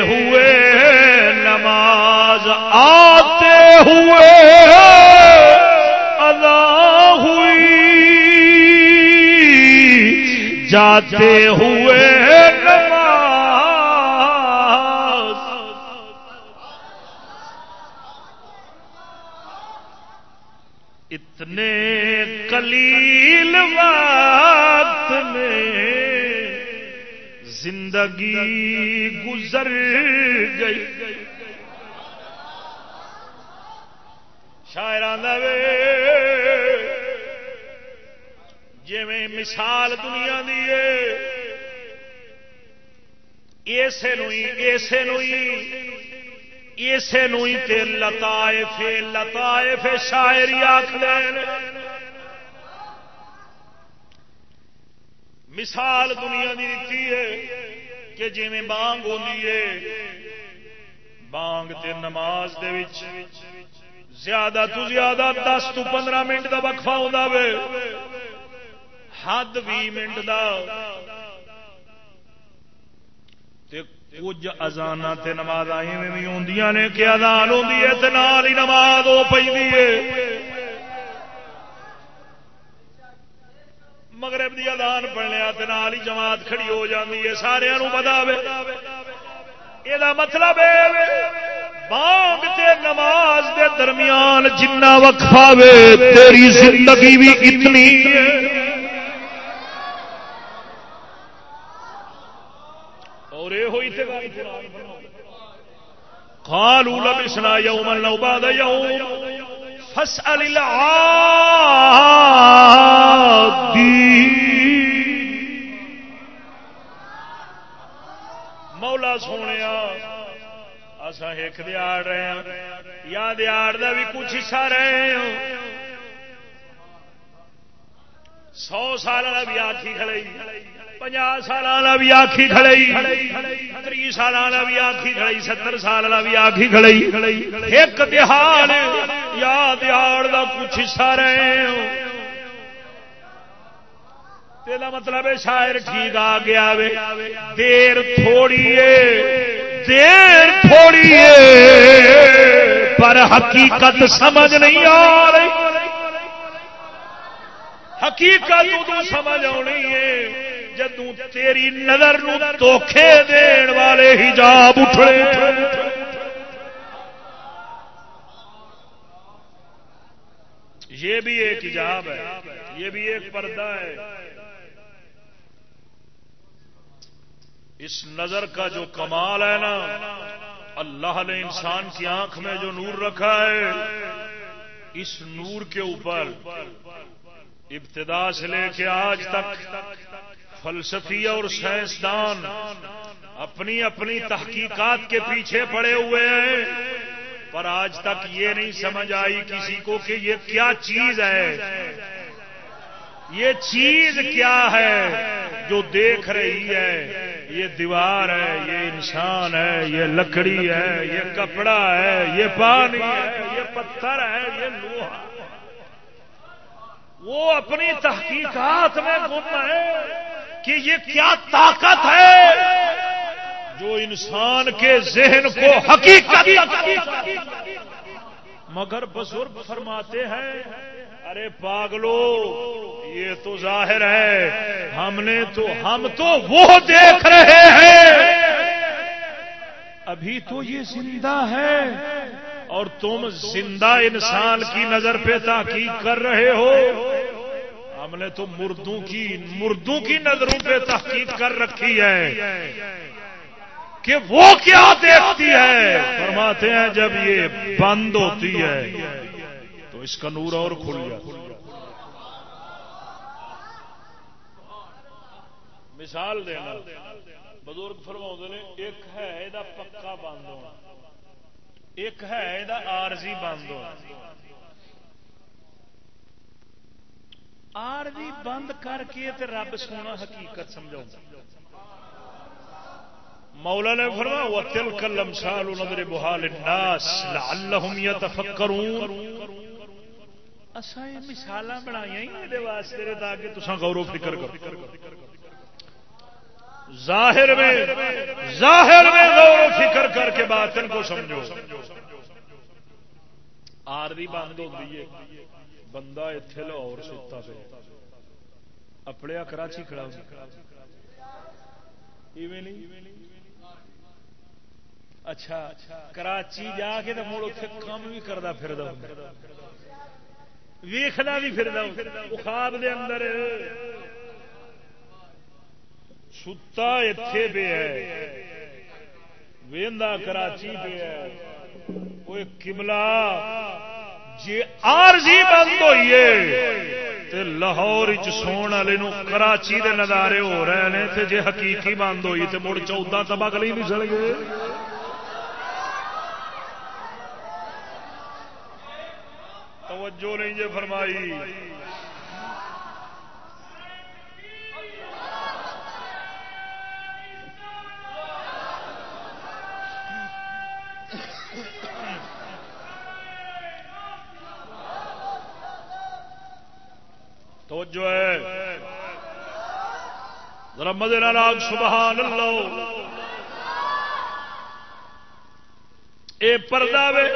ہوئے نماز آتے ہوئے جاتے ہوئے نماز۔ اتنے کلیل وقت میں زندگی گزر گئی۔ شاعران جی مثال دنیا دی اسے اسے اسے لتائے فے لتائے شاعری آخر مثال دنیا کی دیتی ہے کہ جی بانگ ہوتی ہے، بانگ تے نماز دے وچ زیادہ تو زیادہ دس تو پندرہ منٹ کا وقفہ ہوتا وے۔ حد بھی منٹ کا کچھ ازان تے نماز بھی آدی نے کہ ازان ہوتی ہے نماز وہ پی مغرب دی ادان پڑھنے نال ہی جماعت کھڑی ہو جاتی ہے سارے پتا یہ مطلب بانگ تے نماز دے درمیان جنہ وقفہ وے تیری زندگی بھی اتنی اور یہ ہوئی تھے قالوا لبسنا يوما لو بعد يوم فسأل مولا سونے اصا ایک دیاڑ رہے ہیں یا دیاڑ کا بھی کچھ حصہ رہے ہیں سو سال والا بھی آخی کھڑے۔ سال والا بھی آخی کھڑی تری سال والا بھی آخی کھڑی ستر سال والا بھی آخی کھڑی ایک تہار یا دیہڑ کا کچھ حصہ رہے تیرا مطلب شاعر ٹھیک آ گیا وے۔ دیر تھوڑی دیر تھوڑی پر حقیقت سمجھ نہیں آ رہی۔ حقیقت سمجھ آنی ہے۔ جدو تیری نظر دھوکھے دین والے حجاب اٹھے یہ بھی ایک حجاب ہے۔ یہ بھی ایک پردہ ہے۔ اس نظر کا جو کمال ہے نا اللہ نے انسان کی آنکھ میں جو نور رکھا ہے اس نور کے اوپر ابتدا سے لے کے آج تک فلسفی اور سائنسدان اپنی اپنی تحقیقات کے پیچھے پڑے ہوئے ہیں۔ پر آج تک یہ نہیں سمجھ آئی کسی کو کہ یہ کیا چیز ہے۔ یہ چیز کیا ہے جو دیکھ رہی ہے۔ یہ دیوار ہے، یہ انسان ہے، یہ لکڑی ہے، یہ کپڑا ہے، یہ پانی ہے، یہ پتھر ہے، یہ لوہا۔ وہ اپنی تحقیقات میں گم ہے کہ یہ کیا طاقت ہے جو انسان کے ذہن کو حقیقت مگر بزرگ فرماتے ہیں، ارے پاگلو، یہ تو ظاہر ہے، ہم نے تو، ہم تو وہ دیکھ رہے ہیں۔ ابھی تو یہ زندہ ہے اور تم زندہ انسان کی نظر پہ تاکید کر رہے ہو۔ ہم نے تو مردوں کی مردوں کی نظروں پہ تحقیق کر رکھی ہے کہ وہ کیا دیکھتی ہے۔ فرماتے ہیں جب یہ بند ہوتی ہے، تو اس کا نور اور کھل جاتا مثال دینا، بزرگ فرما نے، ایک ہے یہ پکا بند ہونا، ایک ہے یہ آرزی بند ہونا۔ آرزی بند کر کے تے رب سونا حقیقت سمجھا مولا نے فرما وہ تل کلم سال نظر بحال الناس لعلهم يتفکرون اسا یہ مثال بنائی واسطے تاکہ تسا غور و فکر کرو۔ ظاہر میں ظاہر میں غور و فکر کر کے باطن کو سمجھو۔ آرزی بند ہوتی ہے۔ بندہ اتے لاہور ستا پہ اپنے کراچی کھڑا اچھا کراچی جا کے مڑ اتنے کام بھی کرتا پھر ویخنا بھی پھر خواب دے اندر ستا اتے پہ ہے۔ وہدا کراچی پہ ہے۔ کوئی کملا جی آرزی بند ہوئیے لاہور سون والے کراچی دے نظارے ہو رہے ہیں تے جے حقیقی بند ہوئی تو مڑ چودہ تبک نہیں نسل گئے۔ توجہ نہیں جے فرمائی۔ تو جو ہے۔ ذرا مدینہ راگ سبحان اللہ اے پردہ وے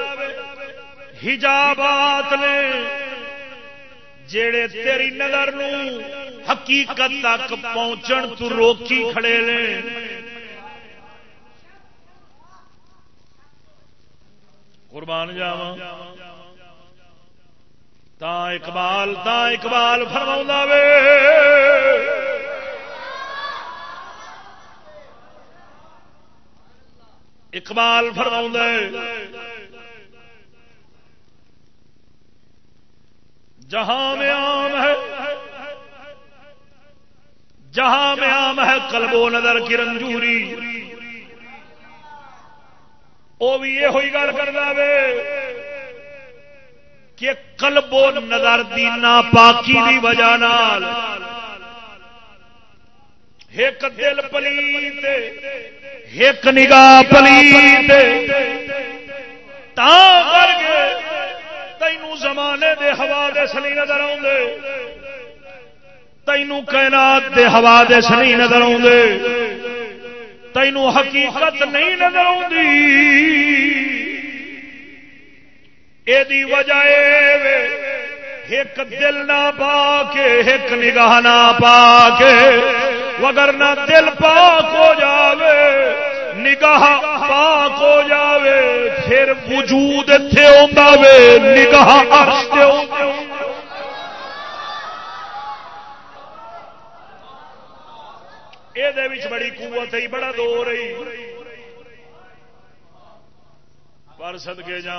ہجابات نے جیڑے تیری نظر نو حقیقت تک پہنچن تو روکی کھڑے نے۔ قربان جاواں۔ تا اقبال تا اقبال فرما وے۔ اقبال فرما جہاں میں عام ہے، جہاں میں عام ہے کلب و نظر کی رنجوری۔ وہ بھی یہ ہوئی گل کر دے کہ قلب و نظر دی ناپاکی دی وجہ نال ایک دل پلیت ایک نگاہ پلیت تا کر کے تینوں زمانے دے ہوا دے سنی نظر آدھے تینوں کائنات دے ہوا دے سنی نظر آدھے تینوں حقیقت نہیں نظر آتی یہ وجہ ایک دل نہ پا کے ایک نگاہ نہ پا کے وگر نہ دل پاک ہو جاوے، نگاہ پاک ہو جاوے، پھر وجود اتے آوے نگاہ یہ بڑی قوت ہے، بڑا دو رہی پر سدکے جا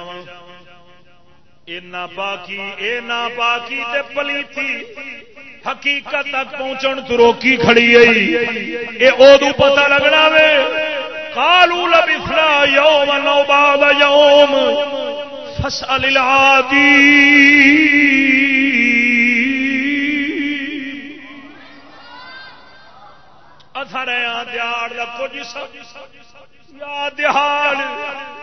پاکی اے نا پاکی تے پلیتی، حقیقت تک پہنچن تو روکی کھڑی گئی اے ادو پتہ لگنا وے۔ کالو لبسنا یوم نو بعد یوم فسأل العادی۔ اثر ہے دیاڑ دا کچھ یا دہاڑ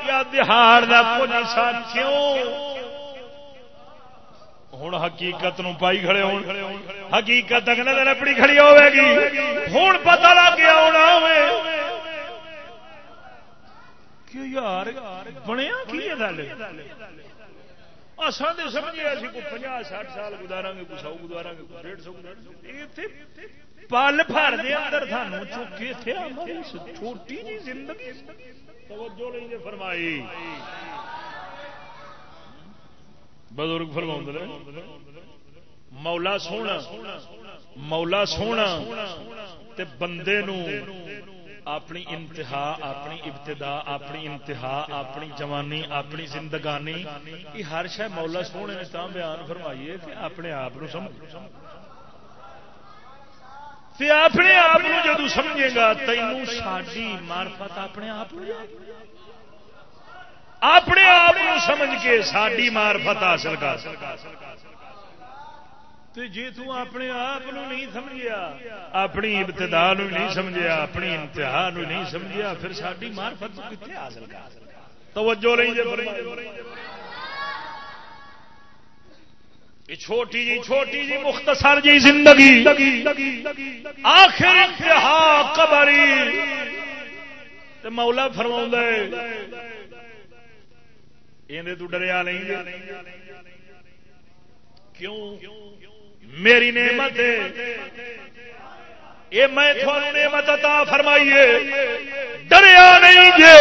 یا دہاڑ دا کچھ ساتھیوں ہوں حقیقت نو پائی کھڑے ہو حقیقت اگلے دن اپنی کھڑی ہوے گی ہوں پتا لگ گیا ہونا یار بنیا کی تو سمجھے اسی کو پناہ سٹھ سال گزارا گے سو گزارا گے ڈیڑھ سو پل بھر دے اندر چوکے تھے چھوٹی جی زندگی توجہ نہیں فرمائی بزرگ فرما مولا سونا مولا سونا تے بندے نو اپنی انتہا، اپنی ابتدا، اپنی انتہا، اپنی جوانی، اپنی زندگانی، یہ ہر شہ مولا سونے نے تا بیان فرمائیے کہ اپنے آپ اپنے آپ جدو سمجھے گا، تینوں ساری مارفت اپنے آپ اپنے آپ سمجھ کے ساری مارفت حاصل کر۔ جی اپنے آپ نہیں سمجھیا، اپنی ابتدا نہیں سمجھیا، اپنی انتہا نہیں سمجھیا، پھر ساری مارفت کتنے حاصل کر؟ توجہ چھوٹی جی چھوٹی جی مختصر جی زندگی آخر انتہا قبری۔ مولا فرما یہ تو ڈریا نہیں کیوں؟ میری نعمت یہ میں تھوڑا نعمت عطا فرمائیے۔ ڈریا نہیں جے۔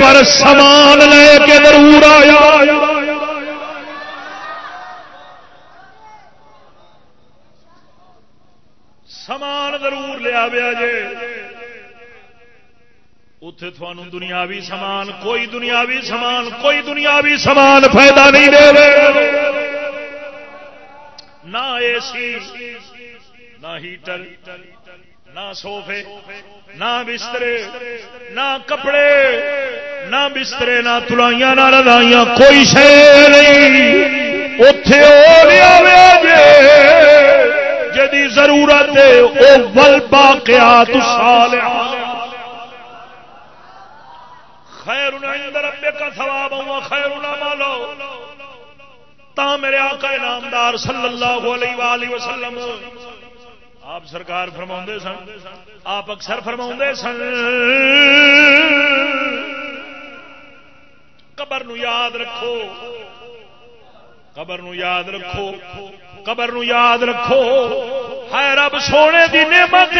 پر سامان لے کے ضرور آیا۔ سامان ضرور لیا جے۔ اتے تھانوں دنیاوی سامان، کوئی دنیاوی سامان، کوئی دنیاوی سامان فائدہ نہیں دے رہے۔ نہ اے سی نہ ہیٹر، نہ سوفے، نہ بسترے، نہ کپڑے، نہ بسترے، نہ تلائیاں، نہ ردائیاں کوئی شہ نہیں۔ اتے جی ضرورت ہے وہ بل باقیات خیر عند ربک ثواب خیر مالو تا میرے آقا نامدار صلی اللہ علیہ وآلہ وسلم۔ آپ سرکار فرما سن، آپ اکثر فرما سن۔ قبر نو یاد رکھو۔ قبر نو یاد رکھو۔ قبر نو یاد رکھو۔ ہے رب، سونے دی نعمت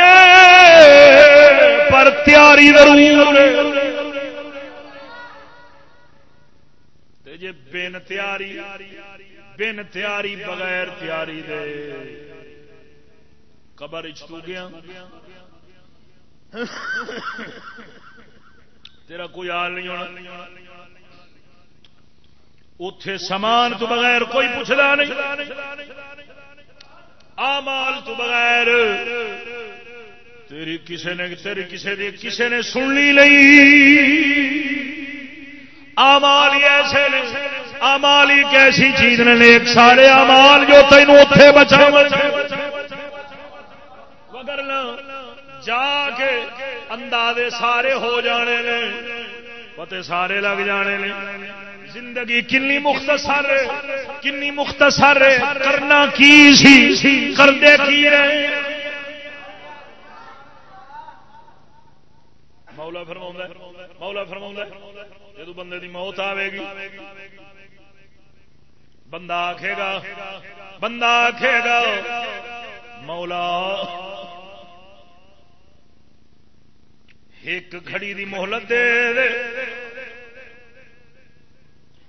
پر تیاری ضرور جے بن تیاری بن تیاری بغیر تیاری دے۔ قبر تو گیا۔ تیرا کوئی حال نہیں ہونا۔ اتے سامان تو بغیر کوئی پوچھتا نہیں۔ آمال تو بغیر تیری کسے نے تیری کسے دی کسے نے سن لی نہیں۔ آمال ایسے آمال ہی کیسی چیز نے ایک سارے آمال جو تینوں اتے بچا مگر جا کے اندازے سارے ہو جانے نے، پتے سارے لگ جانے نے۔ زندگی کنی مختصر کنی مختصر کرنا کی سی؟ کرتے کی رہے؟ مولا فرما مولا فرما جدو بندے دی موت آئے گی، بندہ آخے گا، بندہ آخے گا، مولا، ایک گھڑی دی مہلت دے دے۔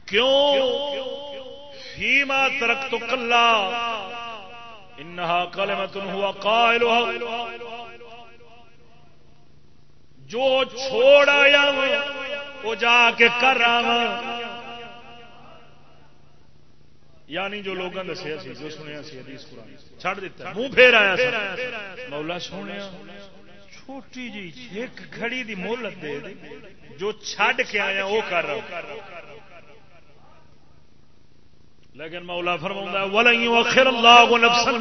کیوں؟ فیما ترک تو کلا، انہا کلمت ہوا قائل جو چھوڑ آیا وہ جا کے کر رہا ہاں۔ یعنی جو لوگوں دسیا سی، جو سنیا سی حدیث قرآن۔ چھڑ دیتا منہ پھیر آیا مولا سونے چھوٹی جی ایک گھڑی دی مہلت دے جو چھڈ کے آیا، وہ کر رہا لیکن مولا فرما ولن يؤخر الله نفسا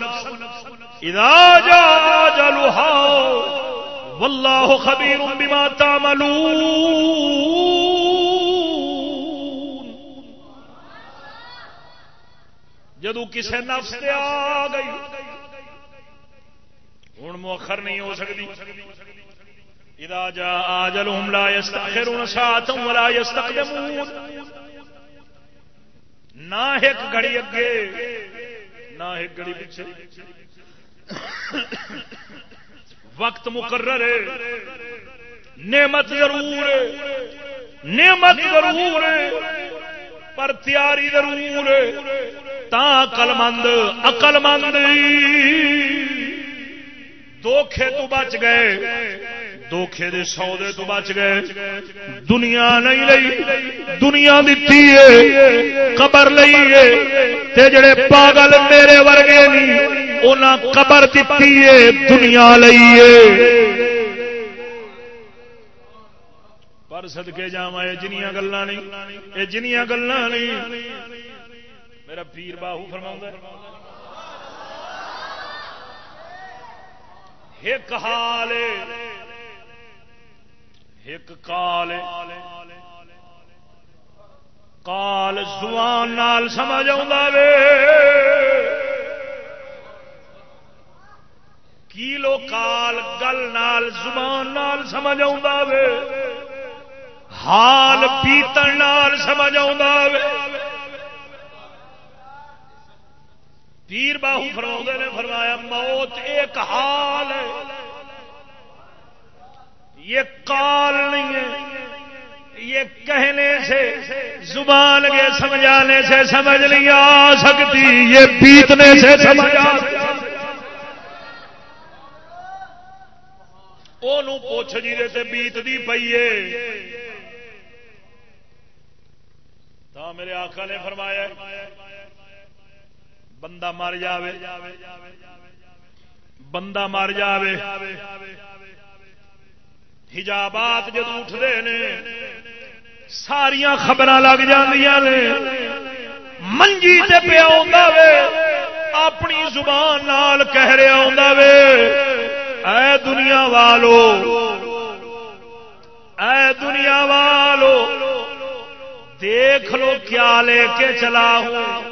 اذا جاء اجلها واللہ خبیر بما تعملون۔ جدو کسے نفس تے آ گئی ہوں مؤخر نہیں ہو سکتی اذا جاء اجلهم لا يستاخرون ساعه ولا يستقدمون۔ نہ ایک گھڑی اگے، نہ ایک گھڑی پیچھے۔ وقت مقرر ہے۔ نعمت ضرور ہے۔ نعمت ضرور ہے۔ پر تیاری ضرور تا اقل مند اقل مند دھوکھے تو بچ گئے۔ دھوکھے دے سودے تو بچ گئے۔ دنیا نہیں لئی دنیا دیتی ہے۔ قبر لئی تے جڑے پاگل میرے ورگے نہیں، انہاں قبر دیتی ہے، دنیا لئی پر صدقے جاواں، اے جنیاں گلاں نہیں اے جنیاں گلاں نہیں میرا پیر باہو فرماوندا ہے۔ ایک حال ایک کال کال زبان نال سمجھ آ کیلو کال گل نال، زبان نال سمجھ آ حال پیتن نال سمجھ پیر باہو فرما نے فرمایا، موت ایک حال ہے۔ یہ کال نہیں ہے۔ یہ کہنے سے، زبان کے سمجھانے سے سمجھ نہیں آ سکتی۔ یہ پیتنے سے سمجھ آ پوچھ جی سے بیت دی پیے میرے آقا نے فرمایا، بندہ مر جاوے، بندہ مر جاوے ہجابات جدو اٹھتے ہیں ساریا خبر لگ نے، منجی سے پیا اپنی زبان نال کہہ رہا وے، اے دنیا والو، اے دنیا والو دیکھ لو کیا لے کے چلا ہوں۔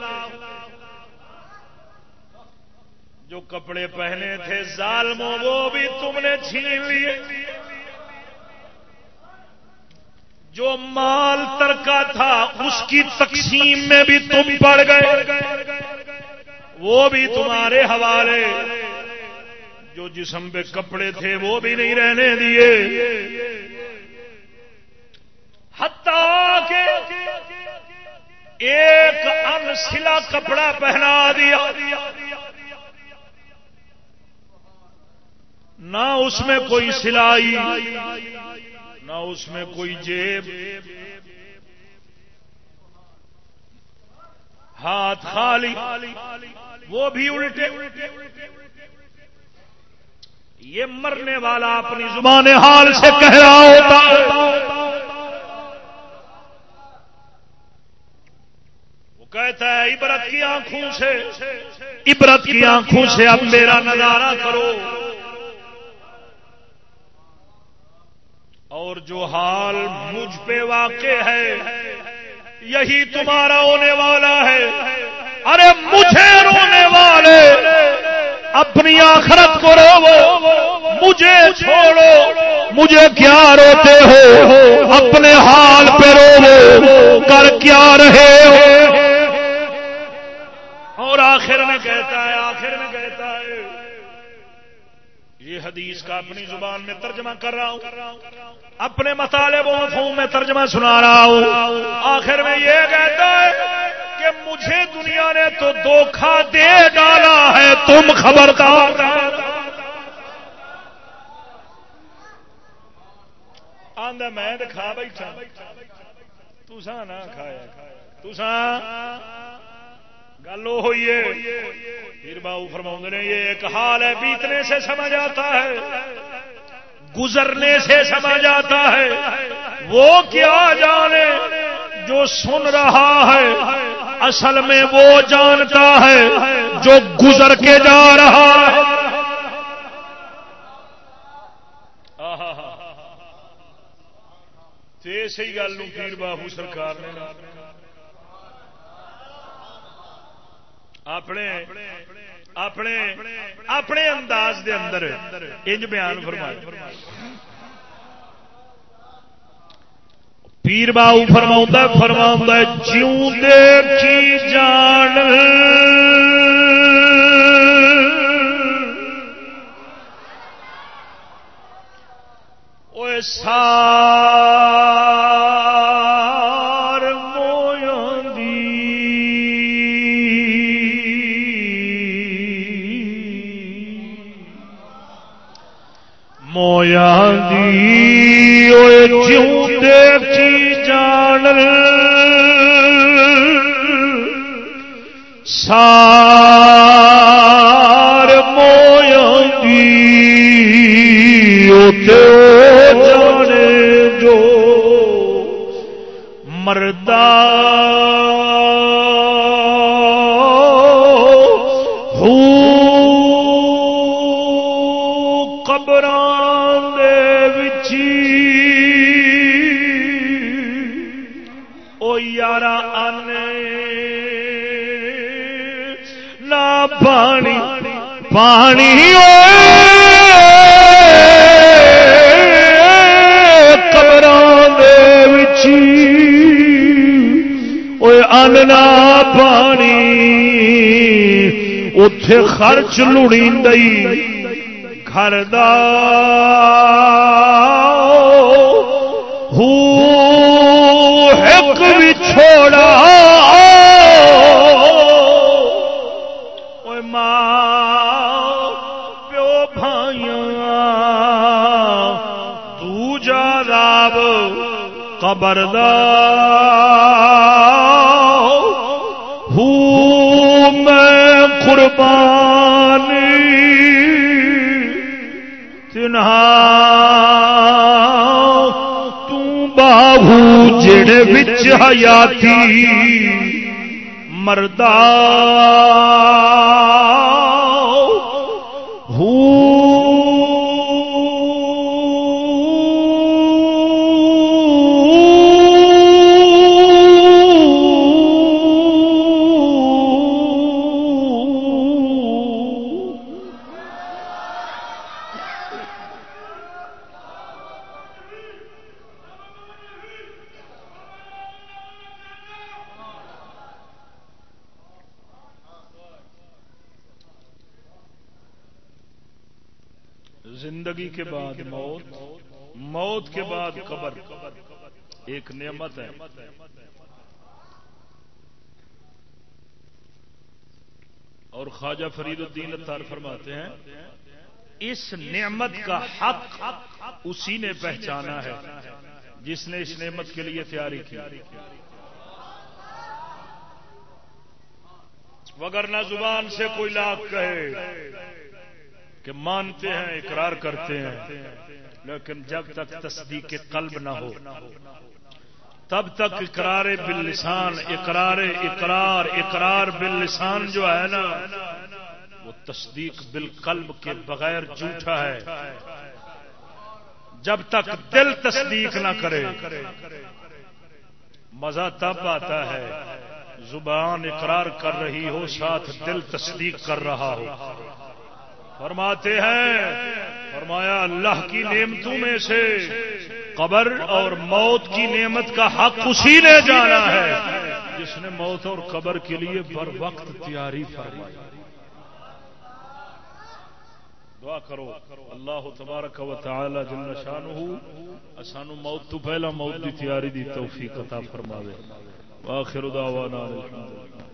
جو کپڑے پہنے تھے ظالموں، وہ بھی تم نے چھین لیے۔ جو مال ترکا تھا، اس کی تقسیم میں بھی تم پڑ گئے۔ وہ بھی تمہارے حوالے۔ جو جسم پہ کپڑے تھے، وہ بھی نہیں رہنے دیے۔ ہتا کے ایک انسلا کپڑا پہنا دیا۔ نہ اس میں کوئی سلائی، نہ اس میں کوئی جیب۔ ہاتھ خالی، وہ بھی الٹے۔ یہ مرنے والا اپنی زبان حال سے کہہ رہا ہوتا وہ کہتا ہے، عبرت کی آنکھوں سے، عبرت کی آنکھوں سے اب میرا نظارہ کرو۔ اور جو حال مجھ پہ واقع ہے، یہی تمہارا ہونے والا ہے۔ ارے، مجھے رونے والے، اپنی آخرت کو رو مجھے چھوڑو، مجھے کیا روتے ہو؟ اپنے حال پہ رو کر کیا رہے ہو؟ اور آخر میں کہتا ہے، آخر میں کہتا ہے، یہ حدیث کا اپنی زبان میں ترجمہ کر رہا ہوں۔ اپنے مطالب مفہوم میں ترجمہ سنا رہا ہوں۔ آخر میں یہ کہتا ہے کہ مجھے دنیا نے تو دھوکھا دے ڈالا ہے، تم خبردار آدھا میں کھا بیٹھا۔ تسا نہ کھایا۔ تسا گل ہوئی ہے۔ پھر باؤ فرما نے، یہ ایک حال ہے، بیتنے سے سمجھ آتا ہے۔ گزرنے سے سمجھ آتا ہے۔ وہ کیا جانے جو سن رہا ہے۔ اصل میں وہ جانتا ہے جو گزر کے جا رہا ہے۔ اسی گل پیر بابو سرکار نے۔ اپنے اپنے اپنے انداز دے اندر انج بیان فرمایا۔ پیر باؤ فرما فرما جیوں دیکھی جان سا کی جان سار مویا جانے پانی قبر اننا پانی اتے خرچ لڑی دئی گھر بھی چھوڑا ہوں میں قربانی تنہا تاہو جڑے بچ حیاتی مردہ ایک نعمت ہے۔ اور خواجہ فرید الدین اتار فرماتے ہیں، اس نعمت کا حق اسی نے پہچانا ہے، جس نے اس نعمت کے لیے تیاری کی۔ وگرنہ زبان سے کوئی لاکھ کہے کہ مانتے ہیں، اقرار کرتے ہیں، لیکن جب تک تصدیق قلب نہ ہو تب تک اقرار باللسان اقرار اقرار اقرار باللسان جو ہے نا وہ تصدیق بالقلب کے بغیر جھوٹا ہے۔ جب تک دل تصدیق نہ کرے۔ مزہ تب آتا ہے زبان اقرار کر رہی ہو ساتھ دل تصدیق کر رہا ہو۔ فرماتے ہیں فرمایا اللہ کی نعمتوں میں سے قبر اور موت کی نعمت کا حق اسی نے جانا ہے۔ جس نے موت اور قبر کے لیے بر وقت تیاری فرمائی۔ دعا کرو۔ اللہ تبارک و تعالی جل شانہ سانو موت تو پہلا موت دی تیاری دی توفیق عطا فرماوے۔ واخر دعوانا الحمدللہ۔